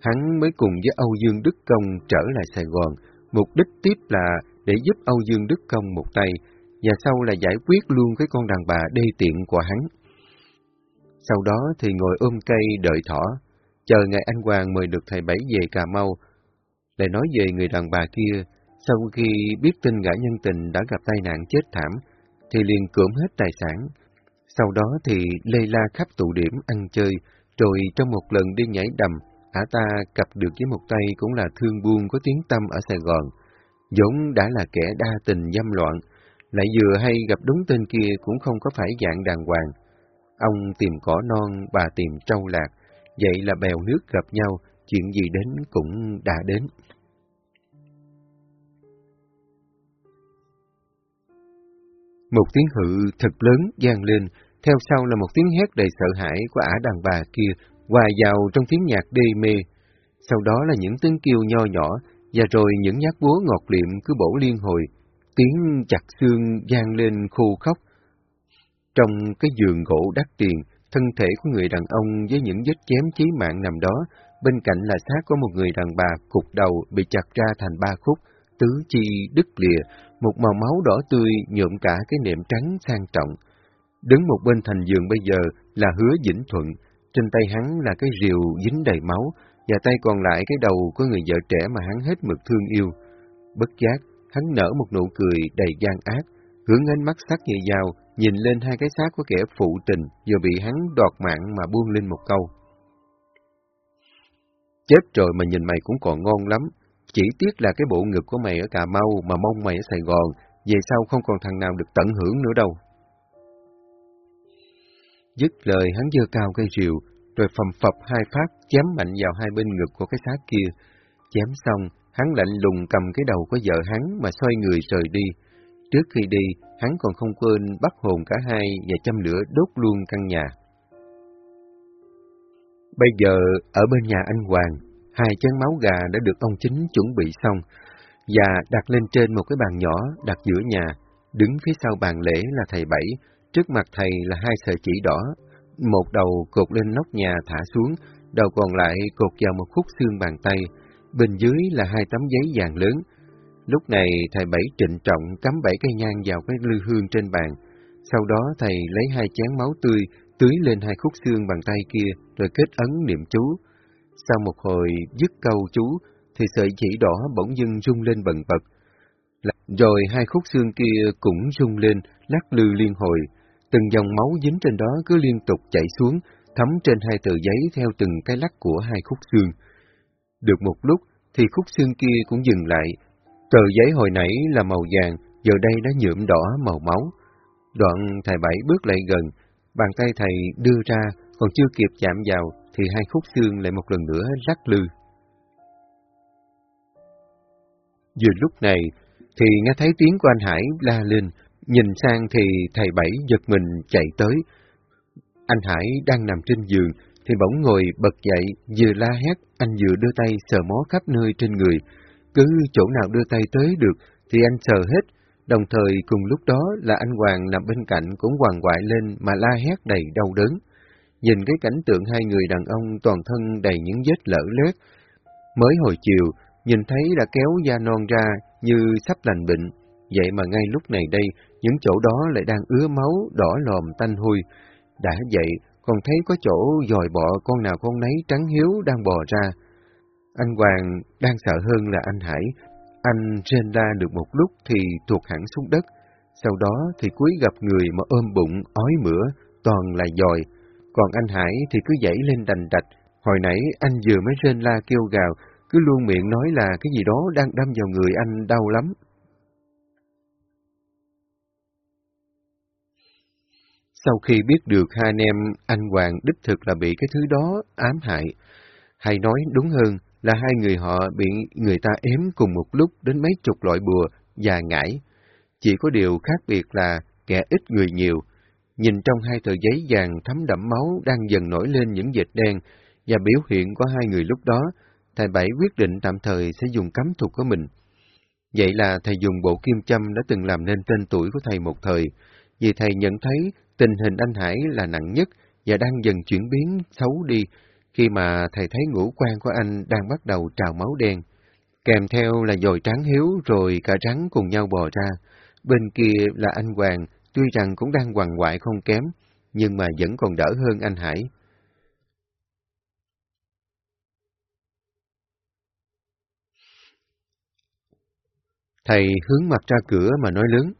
hắn mới cùng với Âu Dương Đức Công trở lại Sài Gòn, mục đích tiếp là để giúp Âu Dương Đức Công một tay, và sau là giải quyết luôn cái con đàn bà đê tiện của hắn. Sau đó thì ngồi ôm cây đợi thỏ, chờ ngày anh Hoàng mời được thầy Bảy về Cà Mau. Lại nói về người đàn bà kia, sau khi biết tin gã nhân tình đã gặp tai nạn chết thảm, thì liền cưỡng hết tài sản. Sau đó thì lê la khắp tụ điểm ăn chơi, rồi trong một lần đi nhảy đầm, ả ta cặp được với một tay cũng là thương buôn có tiếng tâm ở Sài Gòn. Dũng đã là kẻ đa tình dâm loạn, lại vừa hay gặp đúng tên kia cũng không có phải dạng đàng hoàng. Ông tìm cỏ non, bà tìm trâu lạc, vậy là bèo nước gặp nhau, chuyện gì đến cũng đã đến. Một tiếng hự thật lớn gian lên, theo sau là một tiếng hét đầy sợ hãi của ả đàn bà kia, hòa vào trong tiếng nhạc đê mê. Sau đó là những tiếng kêu nho nhỏ, và rồi những nhát búa ngọt liệm cứ bổ liên hồi, tiếng chặt xương gian lên khô khóc. Trong cái giường gỗ đắt tiền, thân thể của người đàn ông với những vết chém chí mạng nằm đó, bên cạnh là xác của một người đàn bà cục đầu bị chặt ra thành ba khúc, tứ chi đứt lìa, một màu máu đỏ tươi nhuộm cả cái nệm trắng sang trọng. Đứng một bên thành giường bây giờ là hứa Vĩnh Thuận, trên tay hắn là cái rìu dính đầy máu, và tay còn lại cái đầu của người vợ trẻ mà hắn hết mực thương yêu. Bất giác, hắn nở một nụ cười đầy gian ác, hướng ánh mắt sắc như dao, nhìn lên hai cái xác của kẻ phụ tình vừa bị hắn đoạt mạng mà buông lên một câu. Chết rồi mà nhìn mày cũng còn ngon lắm, chỉ tiếc là cái bộ ngực của mày ở Cà Mau mà mong mày ở Sài Gòn, về sau không còn thằng nào được tận hưởng nữa đâu. Dứt lời hắn dơ cao cây rìu, rồi phầm phập hai phát chém mạnh vào hai bên ngực của cái xác kia. Chém xong, hắn lạnh lùng cầm cái đầu của vợ hắn mà xoay người rời đi. Trước khi đi, hắn còn không quên bắt hồn cả hai và châm lửa đốt luôn căn nhà. Bây giờ, ở bên nhà anh Hoàng, hai chén máu gà đã được ông chính chuẩn bị xong, và đặt lên trên một cái bàn nhỏ đặt giữa nhà. Đứng phía sau bàn lễ là thầy Bảy, trước mặt thầy là hai sợi chỉ đỏ, một đầu cột lên nóc nhà thả xuống, đầu còn lại cột vào một khúc xương bàn tay, bên dưới là hai tấm giấy vàng lớn. Lúc này thầy Bảy trịnh trọng cắm bảy cây nhang vào cái lư hương trên bàn, sau đó thầy lấy hai chén máu tươi tưới lên hai khúc xương bàn tay kia rồi kết ấn niệm chú. Sau một hồi dứt câu chú, thì sợi chỉ đỏ bỗng dưng rung lên bần bật. Rồi hai khúc xương kia cũng rung lên, lắc lư liên hồi. Từng dòng máu dính trên đó cứ liên tục chảy xuống, thấm trên hai tờ giấy theo từng cái lắc của hai khúc xương. Được một lúc, thì khúc xương kia cũng dừng lại. Tờ giấy hồi nãy là màu vàng, giờ đây đã nhuộm đỏ màu máu. Đoạn thầy Bảy bước lại gần, bàn tay thầy đưa ra, còn chưa kịp chạm vào, thì hai khúc xương lại một lần nữa rắc lư. Vừa lúc này, thì nghe thấy tiếng của anh Hải la lên, Nhìn sang thì thầy Bảy giật mình chạy tới. Anh Hải đang nằm trên giường, thì bỗng ngồi bật dậy, vừa la hét, anh vừa đưa tay sờ mó khắp nơi trên người. Cứ chỗ nào đưa tay tới được thì anh sờ hết, đồng thời cùng lúc đó là anh Hoàng nằm bên cạnh cũng hoàng quại lên mà la hét đầy đau đớn. Nhìn cái cảnh tượng hai người đàn ông toàn thân đầy những vết lở lét, mới hồi chiều, nhìn thấy đã kéo da non ra như sắp lành bệnh, vậy mà ngay lúc này đây, những chỗ đó lại đang ứa máu, đỏ lòm tanh hôi. Đã vậy, còn thấy có chỗ dòi bọ con nào con nấy trắng hiếu đang bò ra. Anh Hoàng đang sợ hơn là anh Hải. Anh rên ra được một lúc thì tuột hẳn xuống đất. Sau đó thì cúi gặp người mà ôm bụng, ói mửa, toàn là dòi. Còn anh Hải thì cứ dãy lên đành đạch. Hồi nãy anh vừa mới rên la kêu gào, cứ luôn miệng nói là cái gì đó đang đâm vào người anh đau lắm. Sau khi biết được hai anh em anh Hoàng đích thực là bị cái thứ đó ám hại, hay nói đúng hơn là hai người họ bị người ta ếm cùng một lúc đến mấy chục loại bùa và ngải. Chỉ có điều khác biệt là kẻ ít người nhiều. Nhìn trong hai tờ giấy vàng thấm đẫm máu đang dần nổi lên những vệt đen và biểu hiện của hai người lúc đó, thầy Bảy quyết định tạm thời sẽ dùng cấm thuật của mình. Vậy là thầy dùng bộ kim châm đã từng làm nên tên tuổi của thầy một thời, vì thầy nhận thấy tình hình anh Hải là nặng nhất và đang dần chuyển biến xấu đi khi mà thầy thấy ngũ quan của anh đang bắt đầu trào máu đen. Kèm theo là dồi trắng hiếu rồi cả rắn cùng nhau bò ra. Bên kia là anh Hoàng, tuy rằng cũng đang hoàng hoại không kém, nhưng mà vẫn còn đỡ hơn anh Hải. Thầy hướng mặt ra cửa mà nói lớn.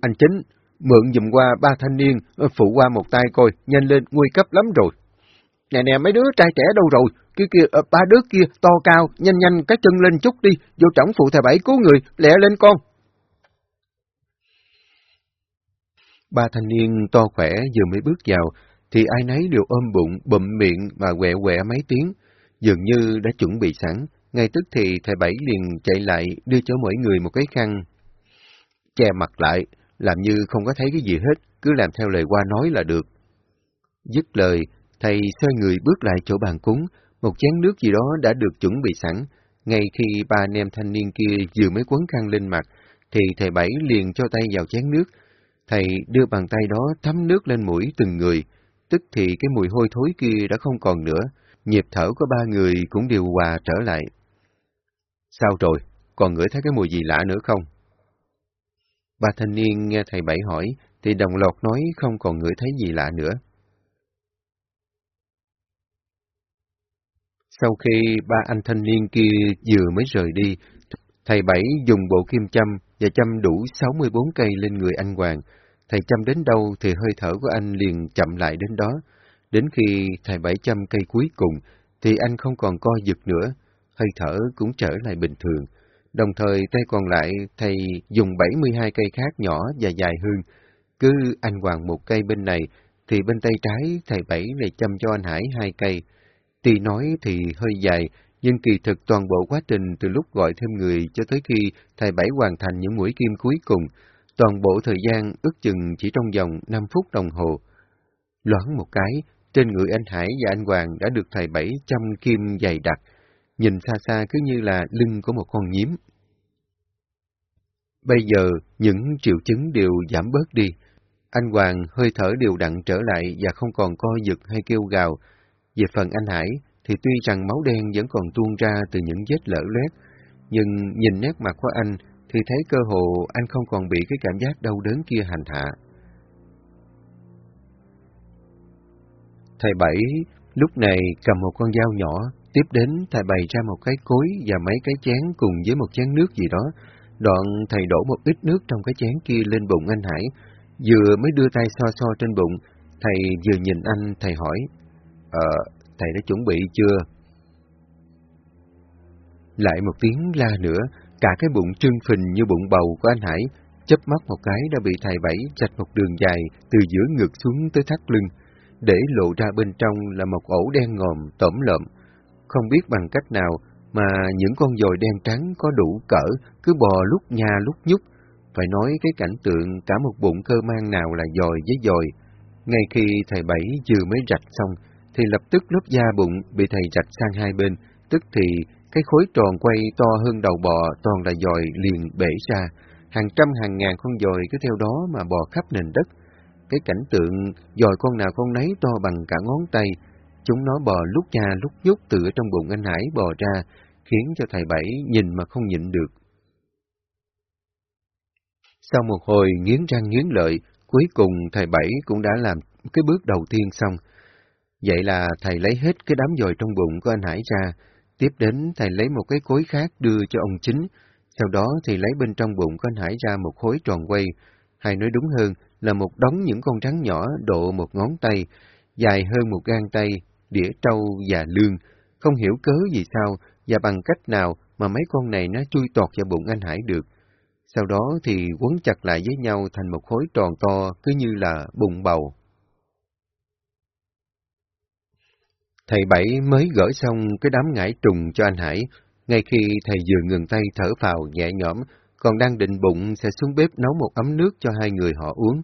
Anh Chính, mượn dùm qua ba thanh niên, ờ, phụ qua một tay coi, nhanh lên, nguy cấp lắm rồi. Nè nè, mấy đứa trai trẻ đâu rồi? Kia kia, ba đứa kia, to cao, nhanh nhanh cái chân lên chút đi, vô trọng phụ thầy bảy cứu người, lẹ lên con. Ba thanh niên to khỏe vừa mới bước vào, thì ai nấy đều ôm bụng, bụm miệng và quẹ quẹ mấy tiếng, dường như đã chuẩn bị sẵn. Ngay tức thì thầy Bảy liền chạy lại đưa cho mỗi người một cái khăn. Che mặt lại, làm như không có thấy cái gì hết, cứ làm theo lời qua nói là được. Dứt lời, thầy xoay người bước lại chỗ bàn cúng, một chén nước gì đó đã được chuẩn bị sẵn. Ngay khi ba anh em thanh niên kia vừa mới quấn khăn lên mặt, thì thầy Bảy liền cho tay vào chén nước. Thầy đưa bàn tay đó thấm nước lên mũi từng người, tức thì cái mùi hôi thối kia đã không còn nữa, nhịp thở của ba người cũng đều hòa trở lại. Sao rồi? Còn ngửi thấy cái mùi gì lạ nữa không? Ba thanh niên nghe thầy Bảy hỏi, thì đồng lọt nói không còn ngửi thấy gì lạ nữa. Sau khi ba anh thanh niên kia vừa mới rời đi, thầy Bảy dùng bộ kim châm và châm đủ 64 cây lên người anh Hoàng. Thầy chăm đến đâu thì hơi thở của anh liền chậm lại đến đó. Đến khi thầy Bảy chăm cây cuối cùng, thì anh không còn co giật nữa, hơi thở cũng trở lại bình thường. Đồng thời tay còn lại thầy dùng 72 cây khác nhỏ và dài hơn. Cứ anh hoàng một cây bên này, thì bên tay trái thầy Bảy lại chăm cho anh Hải hai cây. Tuy nói thì hơi dài, nhưng kỳ thực toàn bộ quá trình từ lúc gọi thêm người cho tới khi thầy Bảy hoàn thành những mũi kim cuối cùng, toàn bộ thời gian ước chừng chỉ trong vòng 5 phút đồng hồ. Loáng một cái, trên người anh Hải và anh Hoàng đã được thầy Bảy trăm kim dày đặc, nhìn xa xa cứ như là lưng của một con nhím. Bây giờ, những triệu chứng đều giảm bớt đi. Anh Hoàng hơi thở đều đặn trở lại và không còn co giật hay kêu gào. Về phần anh Hải, thì tuy rằng máu đen vẫn còn tuôn ra từ những vết lở loét, nhưng nhìn nét mặt của anh thì thấy cơ hồ anh không còn bị cái cảm giác đau đớn kia hành hạ. Thầy Bảy lúc này cầm một con dao nhỏ, tiếp đến thầy bày ra một cái cối và mấy cái chén cùng với một chén nước gì đó. Đoạn thầy đổ một ít nước trong cái chén kia lên bụng anh Hải, vừa mới đưa tay so so trên bụng, thầy vừa nhìn anh, thầy hỏi, Ờ, thầy đã chuẩn bị chưa? Lại một tiếng la nữa, cả cái bụng trưng phình như bụng bầu của anh Hải, chớp mắt một cái đã bị thầy bảy chạch một đường dài từ giữa ngực xuống tới thắt lưng, để lộ ra bên trong là một ổ đen ngòm tổm lợm. Không biết bằng cách nào mà những con dồi đen trắng có đủ cỡ, cứ bò lúc nha lúc nhúc, Phải nói cái cảnh tượng cả một bụng cơ mang nào là dồi với dồi. Ngay khi thầy Bảy vừa mới rạch xong, thì lập tức lớp da bụng bị thầy rạch sang hai bên, tức thì cái khối tròn quay to hơn đầu bò toàn là dòi liền bể ra, hàng trăm hàng ngàn con dòi cứ theo đó mà bò khắp nền đất. Cái cảnh tượng dòi con nào con nấy to bằng cả ngón tay, chúng nó bò lúc cha lúc nhúc từ trong bụng anh Hải bò ra, khiến cho thầy Bảy nhìn mà không nhịn được. Sau một hồi nghiến răng nghiến lợi, cuối cùng thầy Bảy cũng đã làm cái bước đầu tiên xong. Vậy là thầy lấy hết cái đám dòi trong bụng của anh Hải ra, tiếp đến thầy lấy một cái cối khác đưa cho ông chính, sau đó thì lấy bên trong bụng của anh Hải ra một khối tròn quay, hay nói đúng hơn là một đống những con rắn nhỏ độ một ngón tay, dài hơn một gang tay, đĩa trâu và lương, không hiểu cớ gì sao và bằng cách nào mà mấy con này nó chui tọt vào bụng anh Hải được. Sau đó thì quấn chặt lại với nhau thành một khối tròn to, cứ như là bụng bầu. Thầy Bảy mới gửi xong cái đám ngải trùng cho anh Hải, ngay khi thầy vừa ngừng tay thở phào nhẹ nhõm, còn đang định bụng sẽ xuống bếp nấu một ấm nước cho hai người họ uống,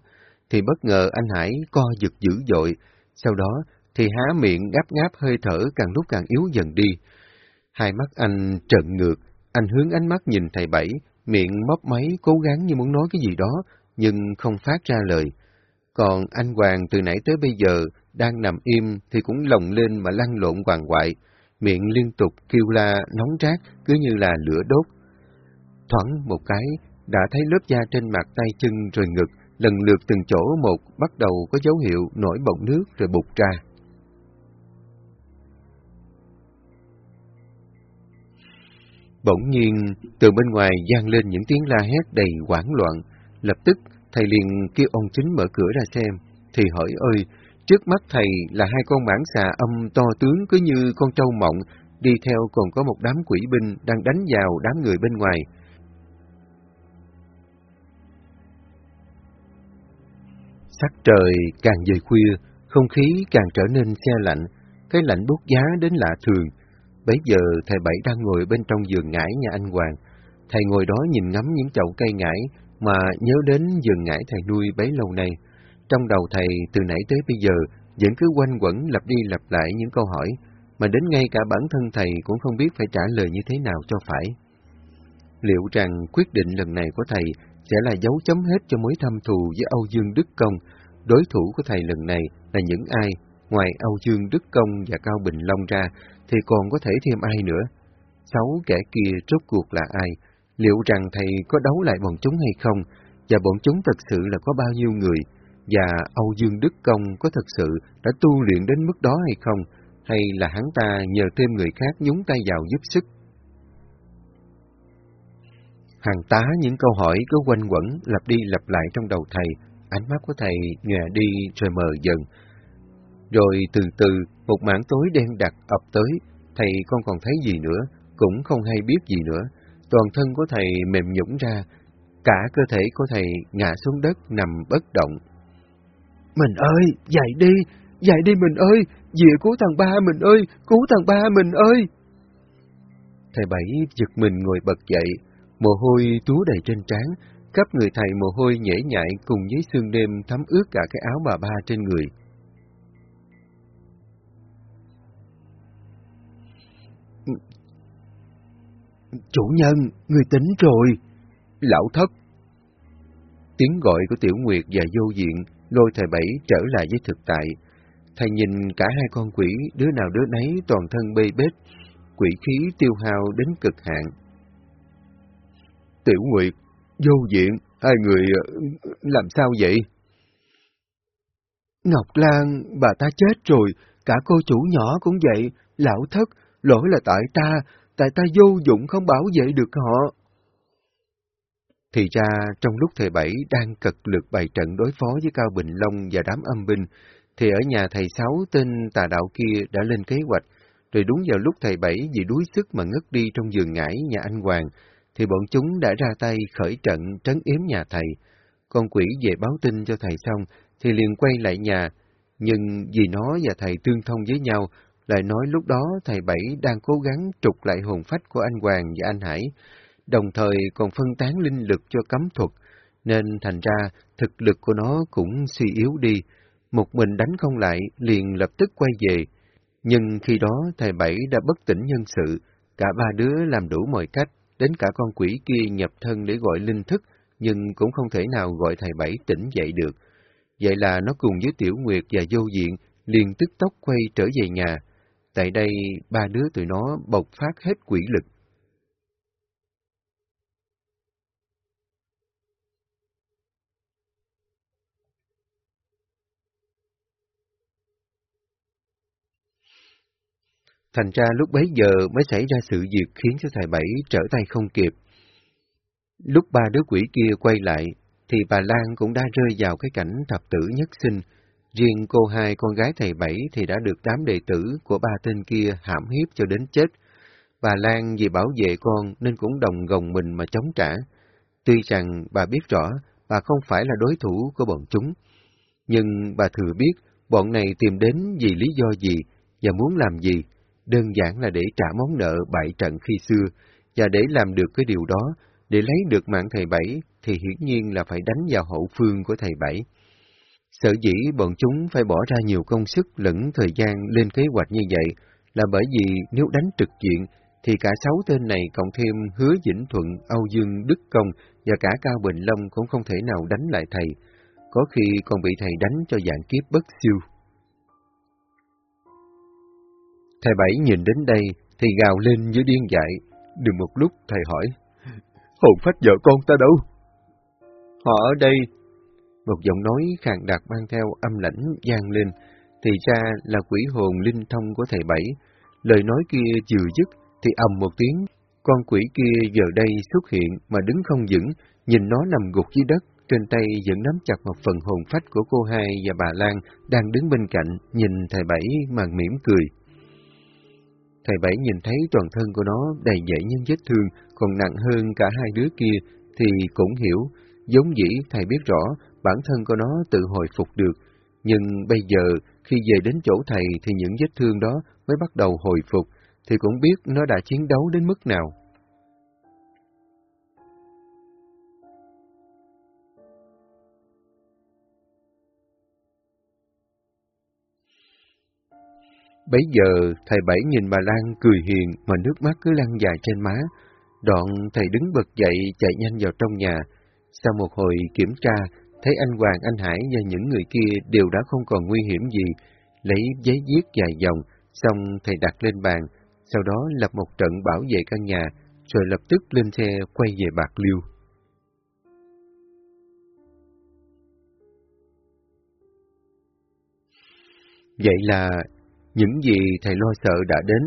thì bất ngờ anh Hải co giật dữ dội, sau đó thì há miệng gáp ngáp hơi thở càng lúc càng yếu dần đi. Hai mắt anh trợn ngược, anh hướng ánh mắt nhìn thầy Bảy, miệng mấp máy cố gắng như muốn nói cái gì đó, nhưng không phát ra lời. Còn anh Hoàng từ nãy tới bây giờ đang nằm im thì cũng lồng lên mà lăn lộn hoàng quại, miệng liên tục kêu la nóng rát cứ như là lửa đốt. Thoáng một cái, đã thấy lớp da trên mặt tay chân rồi ngực, lần lượt từng chỗ một bắt đầu có dấu hiệu nổi bọng nước rồi bục ra. Bỗng nhiên, từ bên ngoài gian lên những tiếng la hét đầy hoảng loạn. Lập tức, thầy liền kêu ông chính mở cửa ra xem. Thì hỏi ơi, trước mắt thầy là hai con mãng xà âm to tướng cứ như con trâu mộng, đi theo còn có một đám quỷ binh đang đánh vào đám người bên ngoài. Sắc trời càng về khuya, không khí càng trở nên xe lạnh, cái lạnh bút giá đến lạ thường. Bấy giờ thầy Bảy đang ngồi bên trong giường ngải nhà anh Hoàng. Thầy ngồi đó nhìn ngắm những chậu cây ngải mà nhớ đến giường ngải thầy nuôi bấy lâu nay. Trong đầu thầy từ nãy tới bây giờ vẫn cứ quanh quẩn lặp đi lặp lại những câu hỏi mà đến ngay cả bản thân thầy cũng không biết phải trả lời như thế nào cho phải. Liệu rằng quyết định lần này của thầy sẽ là dấu chấm hết cho mối thâm thù với Âu Dương Đức Công, đối thủ của thầy lần này là những ai, ngoài Âu Dương Đức Công và Cao Bình Long ra, thì còn có thể thêm ai nữa? Sáu kẻ kia rốt cuộc là ai? Liệu rằng thầy có đấu lại bọn chúng hay không? Và bọn chúng thật sự là có bao nhiêu người? Và Âu Dương Đức Công có thật sự đã tu luyện đến mức đó hay không? Hay là hắn ta nhờ thêm người khác nhúng tay vào giúp sức? Hàng tá những câu hỏi cứ quanh quẩn, lặp đi lặp lại trong đầu thầy, ánh mắt của thầy nhòe đi rồi mờ dần. Rồi từ từ, một mảng tối đen đặc ập tới, thầy không còn thấy gì nữa, cũng không hay biết gì nữa. Toàn thân của thầy mềm nhũng ra, cả cơ thể của thầy ngã xuống đất nằm bất động. Mình ơi, dậy đi, dậy đi mình ơi, dìa cứu thằng ba mình ơi, cứu thằng ba mình ơi. Thầy Bảy giật mình ngồi bật dậy, mồ hôi túa đầy trên trán, khắp người thầy mồ hôi nhễ nhại cùng với sương đêm thấm ướt cả cái áo bà ba trên người. Chủ nhân, người tính rồi. Lão thất. Tiếng gọi của Tiểu Nguyệt và vô diện lôi thầy Bảy trở lại với thực tại. Thầy nhìn cả hai con quỷ, đứa nào đứa nấy toàn thân bê bết, quỷ khí tiêu hao đến cực hạn. Tiểu Nguyệt, vô diện, hai người ờ, làm sao vậy? Ngọc Lan, bà ta chết rồi, cả cô chủ nhỏ cũng vậy, lão thất, lỗi là tại ta, tại ta vô dụng không bảo vệ được họ. Thì ra, trong lúc thầy Bảy đang cật lực bày trận đối phó với Cao Bình Long và đám âm binh, thì ở nhà thầy Sáu tên tà đạo kia đã lên kế hoạch, rồi đúng vào lúc thầy Bảy vì đuối sức mà ngất đi trong giường ngải nhà anh Hoàng, thì bọn chúng đã ra tay khởi trận trấn yếm nhà thầy. Con quỷ về báo tin cho thầy xong, thì liền quay lại nhà, nhưng vì nó và thầy tương thông với nhau, lại nói lúc đó thầy Bảy đang cố gắng trục lại hồn phách của anh Hoàng và anh Hải, đồng thời còn phân tán linh lực cho cấm thuật, nên thành ra thực lực của nó cũng suy yếu đi. Một mình đánh không lại, liền lập tức quay về. Nhưng khi đó thầy Bảy đã bất tỉnh nhân sự, cả ba đứa làm đủ mọi cách, đến cả con quỷ kia nhập thân để gọi linh thức, nhưng cũng không thể nào gọi thầy Bảy tỉnh dậy được. Vậy là nó cùng với Tiểu Nguyệt và Vô Diện liền tức tốc quay trở về nhà. Tại đây, ba đứa tụi nó bộc phát hết quỷ lực. Thành ra lúc bấy giờ mới xảy ra sự việc khiến cho thầy Bảy trở tay không kịp. Lúc ba đứa quỷ kia quay lại, thì bà Lan cũng đã rơi vào cái cảnh thập tử nhất sinh. Riêng cô hai con gái thầy Bảy thì đã được tám đệ tử của ba tên kia hãm hiếp cho đến chết. Bà Lan vì bảo vệ con nên cũng đồng gồng mình mà chống trả. Tuy rằng bà biết rõ bà không phải là đối thủ của bọn chúng, nhưng bà thừa biết bọn này tìm đến vì lý do gì và muốn làm gì đơn giản là để trả món nợ bại trận khi xưa, và để làm được cái điều đó, để lấy được mạng thầy Bảy, thì hiển nhiên là phải đánh vào hậu phương của thầy Bảy. Sở dĩ bọn chúng phải bỏ ra nhiều công sức lẫn thời gian lên kế hoạch như vậy, là bởi vì nếu đánh trực diện, thì cả sáu tên này cộng thêm Hứa Vĩnh Thuận, Âu Dương Đức Công và cả Cao Bình Long cũng không thể nào đánh lại thầy, có khi còn bị thầy đánh cho dạng kiếp bất siêu. Thầy Bảy nhìn đến đây thì gào lên như điên dại. Được một lúc thầy hỏi, hồn phách vợ con ta đâu? Họ ở đây. Một giọng nói khàn đặc mang theo âm lãnh gian lên, thì ra là quỷ hồn linh thông của thầy Bảy. Lời nói kia vừa dứt thì ầm một tiếng, con quỷ kia giờ đây xuất hiện mà đứng không vững, nhìn nó nằm gục dưới đất, trên tay vẫn nắm chặt một phần hồn phách của cô hai và bà Lan đang đứng bên cạnh, nhìn thầy Bảy mà mỉm cười. Thầy Bảy nhìn thấy toàn thân của nó đầy dẫy những vết thương, còn nặng hơn cả hai đứa kia, thì cũng hiểu, giống dĩ thầy biết rõ bản thân của nó tự hồi phục được. Nhưng bây giờ, khi về đến chỗ thầy thì những vết thương đó mới bắt đầu hồi phục, thì cũng biết nó đã chiến đấu đến mức nào. Bấy giờ, thầy Bảy nhìn bà Lan cười hiền mà nước mắt cứ lăn dài trên má. Đoạn thầy đứng bật dậy chạy nhanh vào trong nhà. Sau một hồi kiểm tra, thấy anh Hoàng, anh Hải và những người kia đều đã không còn nguy hiểm gì. Lấy giấy viết dài dòng, xong thầy đặt lên bàn, sau đó lập một trận bảo vệ căn nhà, rồi lập tức lên xe quay về Bạc Liêu. Vậy là những gì thầy lo sợ đã đến,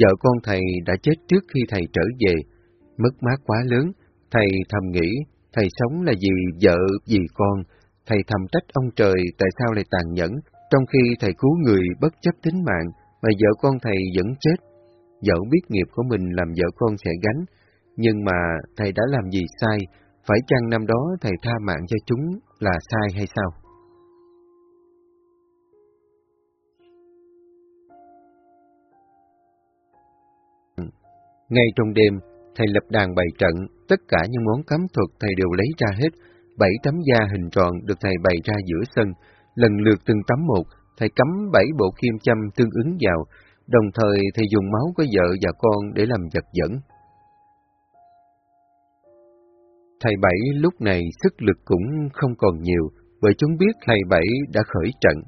vợ con thầy đã chết trước khi thầy trở về. Mất mát quá lớn, thầy thầm nghĩ, thầy sống là vì vợ, vì con. Thầy thầm trách ông trời tại sao lại tàn nhẫn, trong khi thầy cứu người bất chấp tính mạng, mà vợ con thầy vẫn chết. Dẫu biết nghiệp của mình làm vợ con sẽ gánh, nhưng mà thầy đã làm gì sai, phải chăng năm đó thầy tha mạng cho chúng là sai hay sao? Ngay trong đêm, thầy lập đàn bày trận, tất cả những món cấm thuật thầy đều lấy ra hết, bảy tấm da hình tròn được thầy bày ra giữa sân, lần lượt từng tấm một, thầy cắm bảy bộ kim châm tương ứng vào, đồng thời thầy dùng máu của vợ và con để làm vật dẫn. Thầy Bảy lúc này sức lực cũng không còn nhiều, bởi chúng biết thầy Bảy đã khởi trận.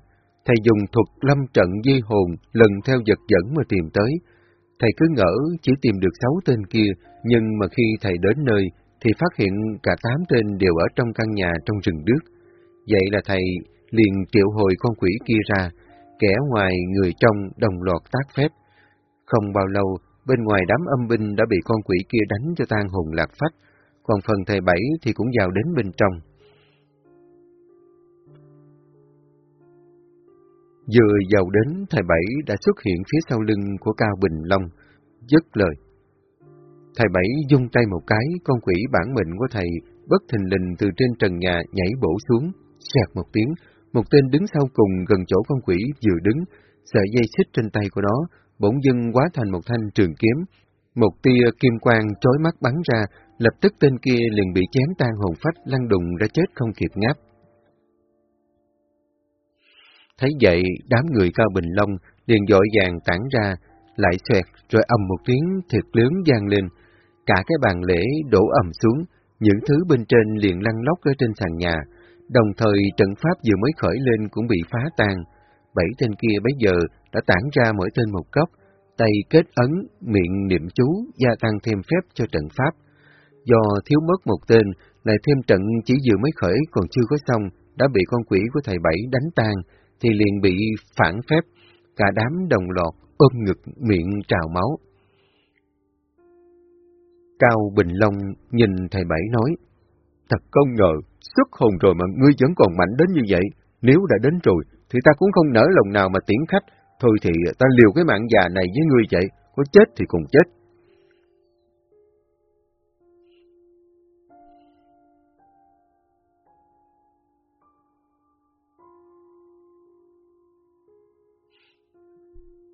Thầy dùng thuật lâm trận di hồn lần theo vật dẫn mà tìm tới, Thầy cứ ngỡ chỉ tìm được sáu tên kia, nhưng mà khi thầy đến nơi thì phát hiện cả tám tên đều ở trong căn nhà trong rừng đước. Vậy là thầy liền triệu hồi con quỷ kia ra, kẻ ngoài người trong đồng loạt tác phép. Không bao lâu, bên ngoài đám âm binh đã bị con quỷ kia đánh cho tan hồn lạc phách, còn phần thầy bảy thì cũng vào đến bên trong. Vừa vào đến, thầy Bảy đã xuất hiện phía sau lưng của Cao Bình Long, dứt lời. Thầy Bảy dung tay một cái, con quỷ bản mệnh của thầy bất thình lình từ trên trần nhà nhảy bổ xuống, sẹt một tiếng, một tên đứng sau cùng gần chỗ con quỷ vừa đứng, sợi dây xích trên tay của nó, bỗng dưng hóa thành một thanh trường kiếm, Một tia kim quang chói mắt bắn ra, lập tức tên kia liền bị chém tan hồn phách lăn đùng ra chết không kịp ngáp. Thấy vậy, đám người cao bình long liền dội vàng tản ra, lại xoẹt rồi ầm một tiếng thiệt lớn gian lên. Cả cái bàn lễ đổ ầm xuống, những thứ bên trên liền lăn lóc ở trên sàn nhà, đồng thời trận pháp vừa mới khởi lên cũng bị phá tan. Bảy tên kia bây giờ đã tản ra mỗi tên một góc, tay kết ấn, miệng niệm chú, gia tăng thêm phép cho trận pháp. Do thiếu mất một tên, lại thêm trận chỉ vừa mới khởi còn chưa có xong, đã bị con quỷ của thầy Bảy đánh tan, thì liền bị phản phép, cả đám đồng loạt ôm ngực miệng trào máu. Cao Bình Long nhìn thầy Bảy nói, Thật không ngờ, xuất hồn rồi mà ngươi vẫn còn mạnh đến như vậy. Nếu đã đến rồi, thì ta cũng không nỡ lòng nào mà tiễn khách. Thôi thì ta liều cái mạng già này với ngươi vậy, có chết thì cùng chết.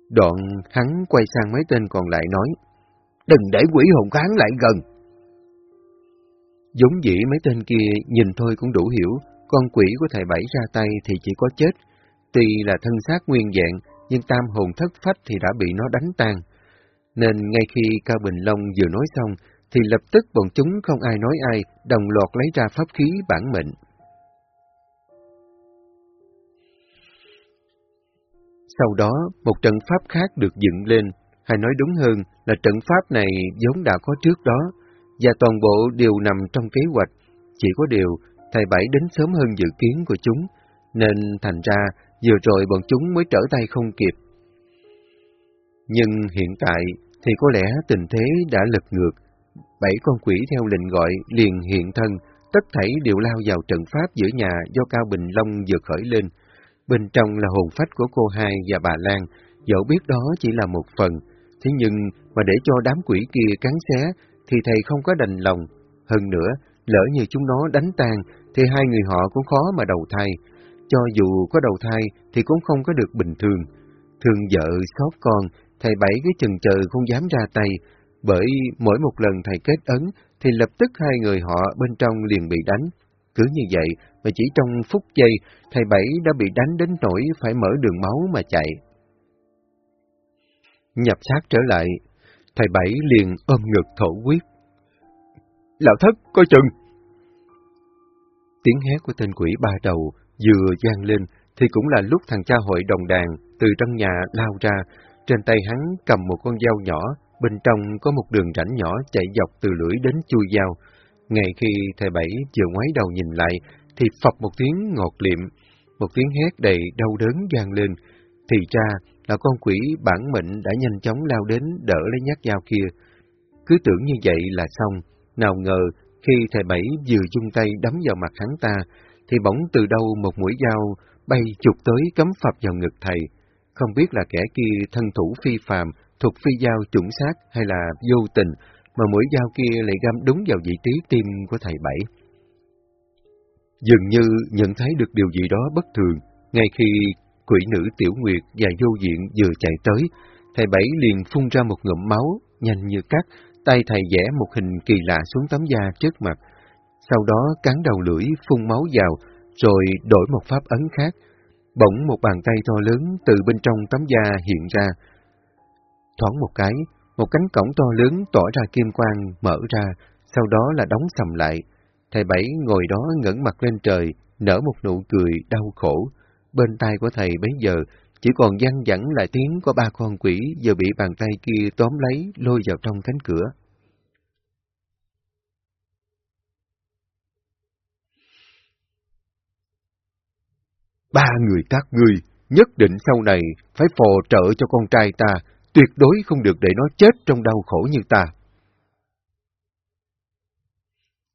Đoạn hắn quay sang mấy tên còn lại nói, Đừng để quỷ hồn kháng lại gần. Giống dĩ mấy tên kia nhìn thôi cũng đủ hiểu, con quỷ của thầy Bảy ra tay thì chỉ có chết. Tuy là thân xác nguyên dạng, nhưng tam hồn thất phách thì đã bị nó đánh tan. Nên ngay khi Cao Bình Long vừa nói xong, thì lập tức bọn chúng không ai nói ai, đồng loạt lấy ra pháp khí bản mệnh. Sau đó, một trận pháp khác được dựng lên, hay nói đúng hơn là trận pháp này vốn đã có trước đó, và toàn bộ đều nằm trong kế hoạch. Chỉ có điều, thầy Bảy đến sớm hơn dự kiến của chúng, nên thành ra vừa rồi bọn chúng mới trở tay không kịp. Nhưng hiện tại thì có lẽ tình thế đã lật ngược. Bảy con quỷ theo lệnh gọi liền hiện thân, tất thảy đều lao vào trận pháp giữa nhà do Cao Bình Long vừa khởi lên. Bên trong là hồn phách của cô hai và bà Lan, dẫu biết đó chỉ là một phần, thế nhưng mà để cho đám quỷ kia cắn xé thì thầy không có đành lòng. Hơn nữa, lỡ như chúng nó đánh tan thì hai người họ cũng khó mà đầu thai. Cho dù có đầu thai thì cũng không có được bình thường. Thương vợ, xót con, thầy Bảy cái chừng chờ không dám ra tay, bởi mỗi một lần thầy kết ấn thì lập tức hai người họ bên trong liền bị đánh. Cứ như vậy mà chỉ trong phút giây, thầy Bảy đã bị đánh đến nỗi phải mở đường máu mà chạy. Nhập sát trở lại, thầy Bảy liền ôm ngực thổ quyết. Lão thất, coi chừng! Tiếng hét của tên quỷ ba đầu vừa gian lên, thì cũng là lúc thằng cha hội đồng đàn từ trong nhà lao ra, trên tay hắn cầm một con dao nhỏ, bên trong có một đường rãnh nhỏ chạy dọc từ lưỡi đến chui dao. Ngay khi thầy Bảy vừa ngoái đầu nhìn lại, thì phập một tiếng ngọt liệm, một tiếng hét đầy đau đớn vang lên. Thì ra là con quỷ bản mệnh đã nhanh chóng lao đến đỡ lấy nhát dao kia. Cứ tưởng như vậy là xong, nào ngờ khi thầy Bảy vừa chung tay đấm vào mặt hắn ta, thì bỗng từ đâu một mũi dao bay chụp tới cắm phập vào ngực thầy. Không biết là kẻ kia thân thủ phi phàm, thuộc phi dao chuẩn xác hay là vô tình, mà mũi dao kia lại găm đúng vào vị trí tim của thầy Bảy. Dường như nhận thấy được điều gì đó bất thường, ngay khi quỷ nữ Tiểu Nguyệt và vô diện vừa chạy tới, thầy Bảy liền phun ra một ngụm máu, nhanh như cắt, tay thầy vẽ một hình kỳ lạ xuống tấm da trước mặt. Sau đó cắn đầu lưỡi phun máu vào, rồi đổi một pháp ấn khác. Bỗng một bàn tay to lớn từ bên trong tấm da hiện ra. Thoáng một cái, một cánh cổng to lớn tỏ ra kim quang mở ra, sau đó là đóng sầm lại. Thầy Bảy ngồi đó ngẩng mặt lên trời, nở một nụ cười đau khổ. Bên tai của thầy bấy giờ chỉ còn văng vẳng lại tiếng của ba con quỷ vừa bị bàn tay kia tóm lấy lôi vào trong cánh cửa. Ba người các ngươi nhất định sau này phải phò trợ cho con trai ta, tuyệt đối không được để nó chết trong đau khổ như ta.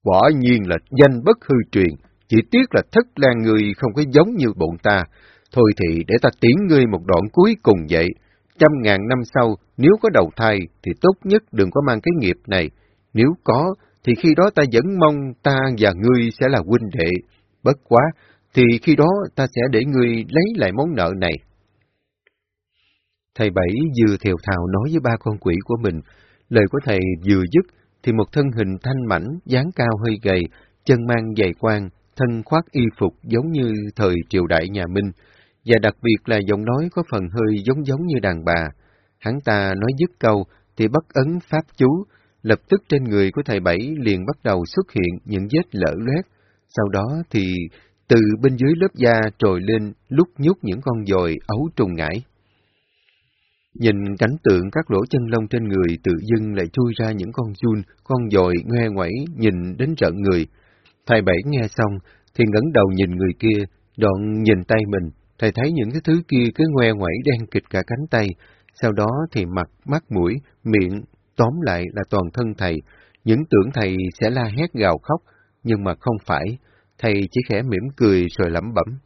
Quả nhiên là danh bất hư truyền, chỉ tiếc là thất lan người không có giống như bọn ta. Thôi thì để ta tiến ngươi một đoạn cuối cùng vậy. Trăm ngàn năm sau, nếu có đầu thai, thì tốt nhất đừng có mang cái nghiệp này. Nếu có, thì khi đó ta vẫn mong ta và ngươi sẽ là huynh đệ. Bất quá, thì khi đó ta sẽ để ngươi lấy lại món nợ này. Thầy Bảy vừa thiều thào nói với ba con quỷ của mình, Lời của thầy vừa dứt, thì một thân hình thanh mảnh, dáng cao hơi gầy, chân mang giày quan, thân khoác y phục giống như thời triều đại nhà Minh, và đặc biệt là giọng nói có phần hơi giống giống như đàn bà. Hắn ta nói dứt câu, thì bắt ấn pháp chú, lập tức trên người của thầy Bảy liền bắt đầu xuất hiện những vết lở loét. Sau đó thì từ bên dưới lớp da trồi lên lúc nhúc những con dồi ấu trùng ngải. Nhìn cảnh tượng các lỗ chân lông trên người tự dưng lại chui ra những con chun, con dồi ngoe ngoẩy nhìn đến trận người. Thầy Bảy nghe xong thì ngẩng đầu nhìn người kia, đoạn nhìn tay mình, thầy thấy những cái thứ kia cứ ngoe ngoẩy đen kịch cả cánh tay, sau đó thì mặt, mắt mũi, miệng, tóm lại là toàn thân thầy, những tưởng thầy sẽ la hét gào khóc, nhưng mà không phải, thầy chỉ khẽ mỉm cười rồi lẩm bẩm.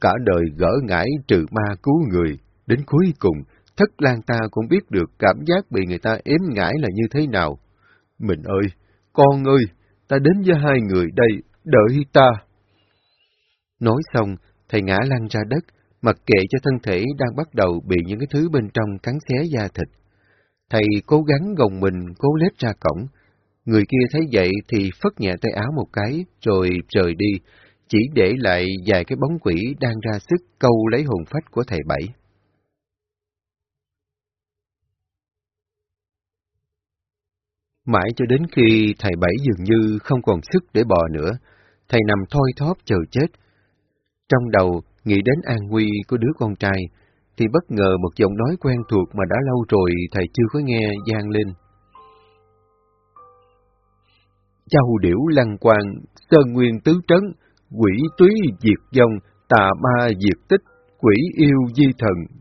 Cả đời gỡ ngải trừ ma cứu người, đến cuối cùng, thất lan ta cũng biết được cảm giác bị người ta ếm ngãi là như thế nào. Mình ơi, con ơi, ta đến với hai người đây, đợi ta. Nói xong, thầy ngã lăn ra đất, mặc kệ cho thân thể đang bắt đầu bị những cái thứ bên trong cắn xé da thịt. Thầy cố gắng gồng mình cố lết ra cổng. Người kia thấy vậy thì phất nhẹ tay áo một cái, rồi rời đi, chỉ để lại vài cái bóng quỷ đang ra sức câu lấy hồn phách của thầy Bảy. Mãi cho đến khi thầy Bảy dường như không còn sức để bò nữa, thầy nằm thoi thóp chờ chết. Trong đầu nghĩ đến an nguy của đứa con trai, thì bất ngờ một giọng nói quen thuộc mà đã lâu rồi thầy chưa có nghe gian lên. Châu điểu lăng quang, sơn nguyên tứ trấn, quỷ túy diệt dòng, tà ma diệt tích, quỷ yêu di thần.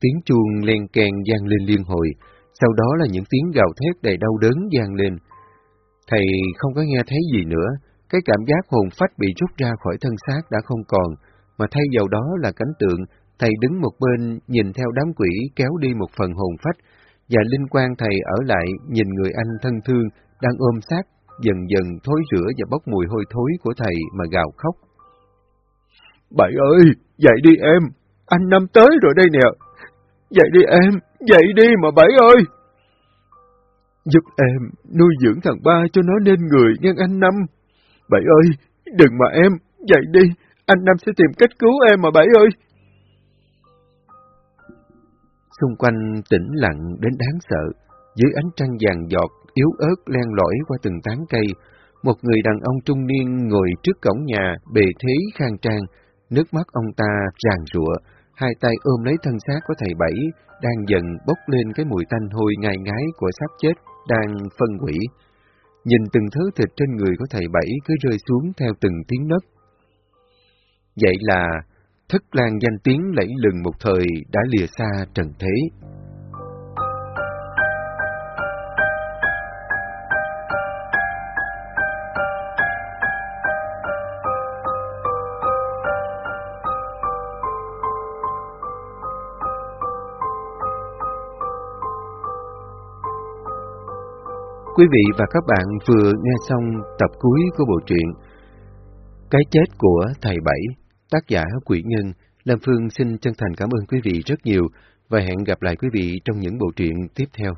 Tiếng chuông len kèn gian lên liên hồi, sau đó là những tiếng gào thét đầy đau đớn vang lên. Thầy không có nghe thấy gì nữa, cái cảm giác hồn phách bị rút ra khỏi thân xác đã không còn, mà thay vào đó là cảnh tượng thầy đứng một bên nhìn theo đám quỷ kéo đi một phần hồn phách, và linh quan thầy ở lại nhìn người anh thân thương đang ôm xác dần dần thối rửa và bốc mùi hôi thối của thầy mà gào khóc. Bảy ơi, dậy đi em, anh Năm tới rồi đây nè. Dậy đi em, dậy đi mà Bảy ơi. Giúp em nuôi dưỡng thằng ba cho nó nên người ngang anh Năm. Bảy ơi, đừng mà em, dậy đi, anh Năm sẽ tìm cách cứu em mà Bảy ơi. Xung quanh tĩnh lặng đến đáng sợ, dưới ánh trăng vàng giọt, yếu ớt len lỏi qua từng tán cây, một người đàn ông trung niên ngồi trước cổng nhà, bề thế khang trang, nước mắt ông ta ràng rụa, hai tay ôm lấy thân xác của thầy Bảy, đang dần bốc lên cái mùi tanh hôi ngai ngái của xác chết, đang phân hủy. Nhìn từng thứ thịt trên người của thầy Bảy cứ rơi xuống theo từng tiếng nấc. Vậy là thất lan danh tiếng lẫy lừng một thời đã lìa xa trần thế. Quý vị và các bạn vừa nghe xong tập cuối của bộ truyện Cái chết của thầy Bảy Tác giả Quỷ Nhân, Lam Phương xin chân thành cảm ơn quý vị rất nhiều và hẹn gặp lại quý vị trong những bộ truyện tiếp theo.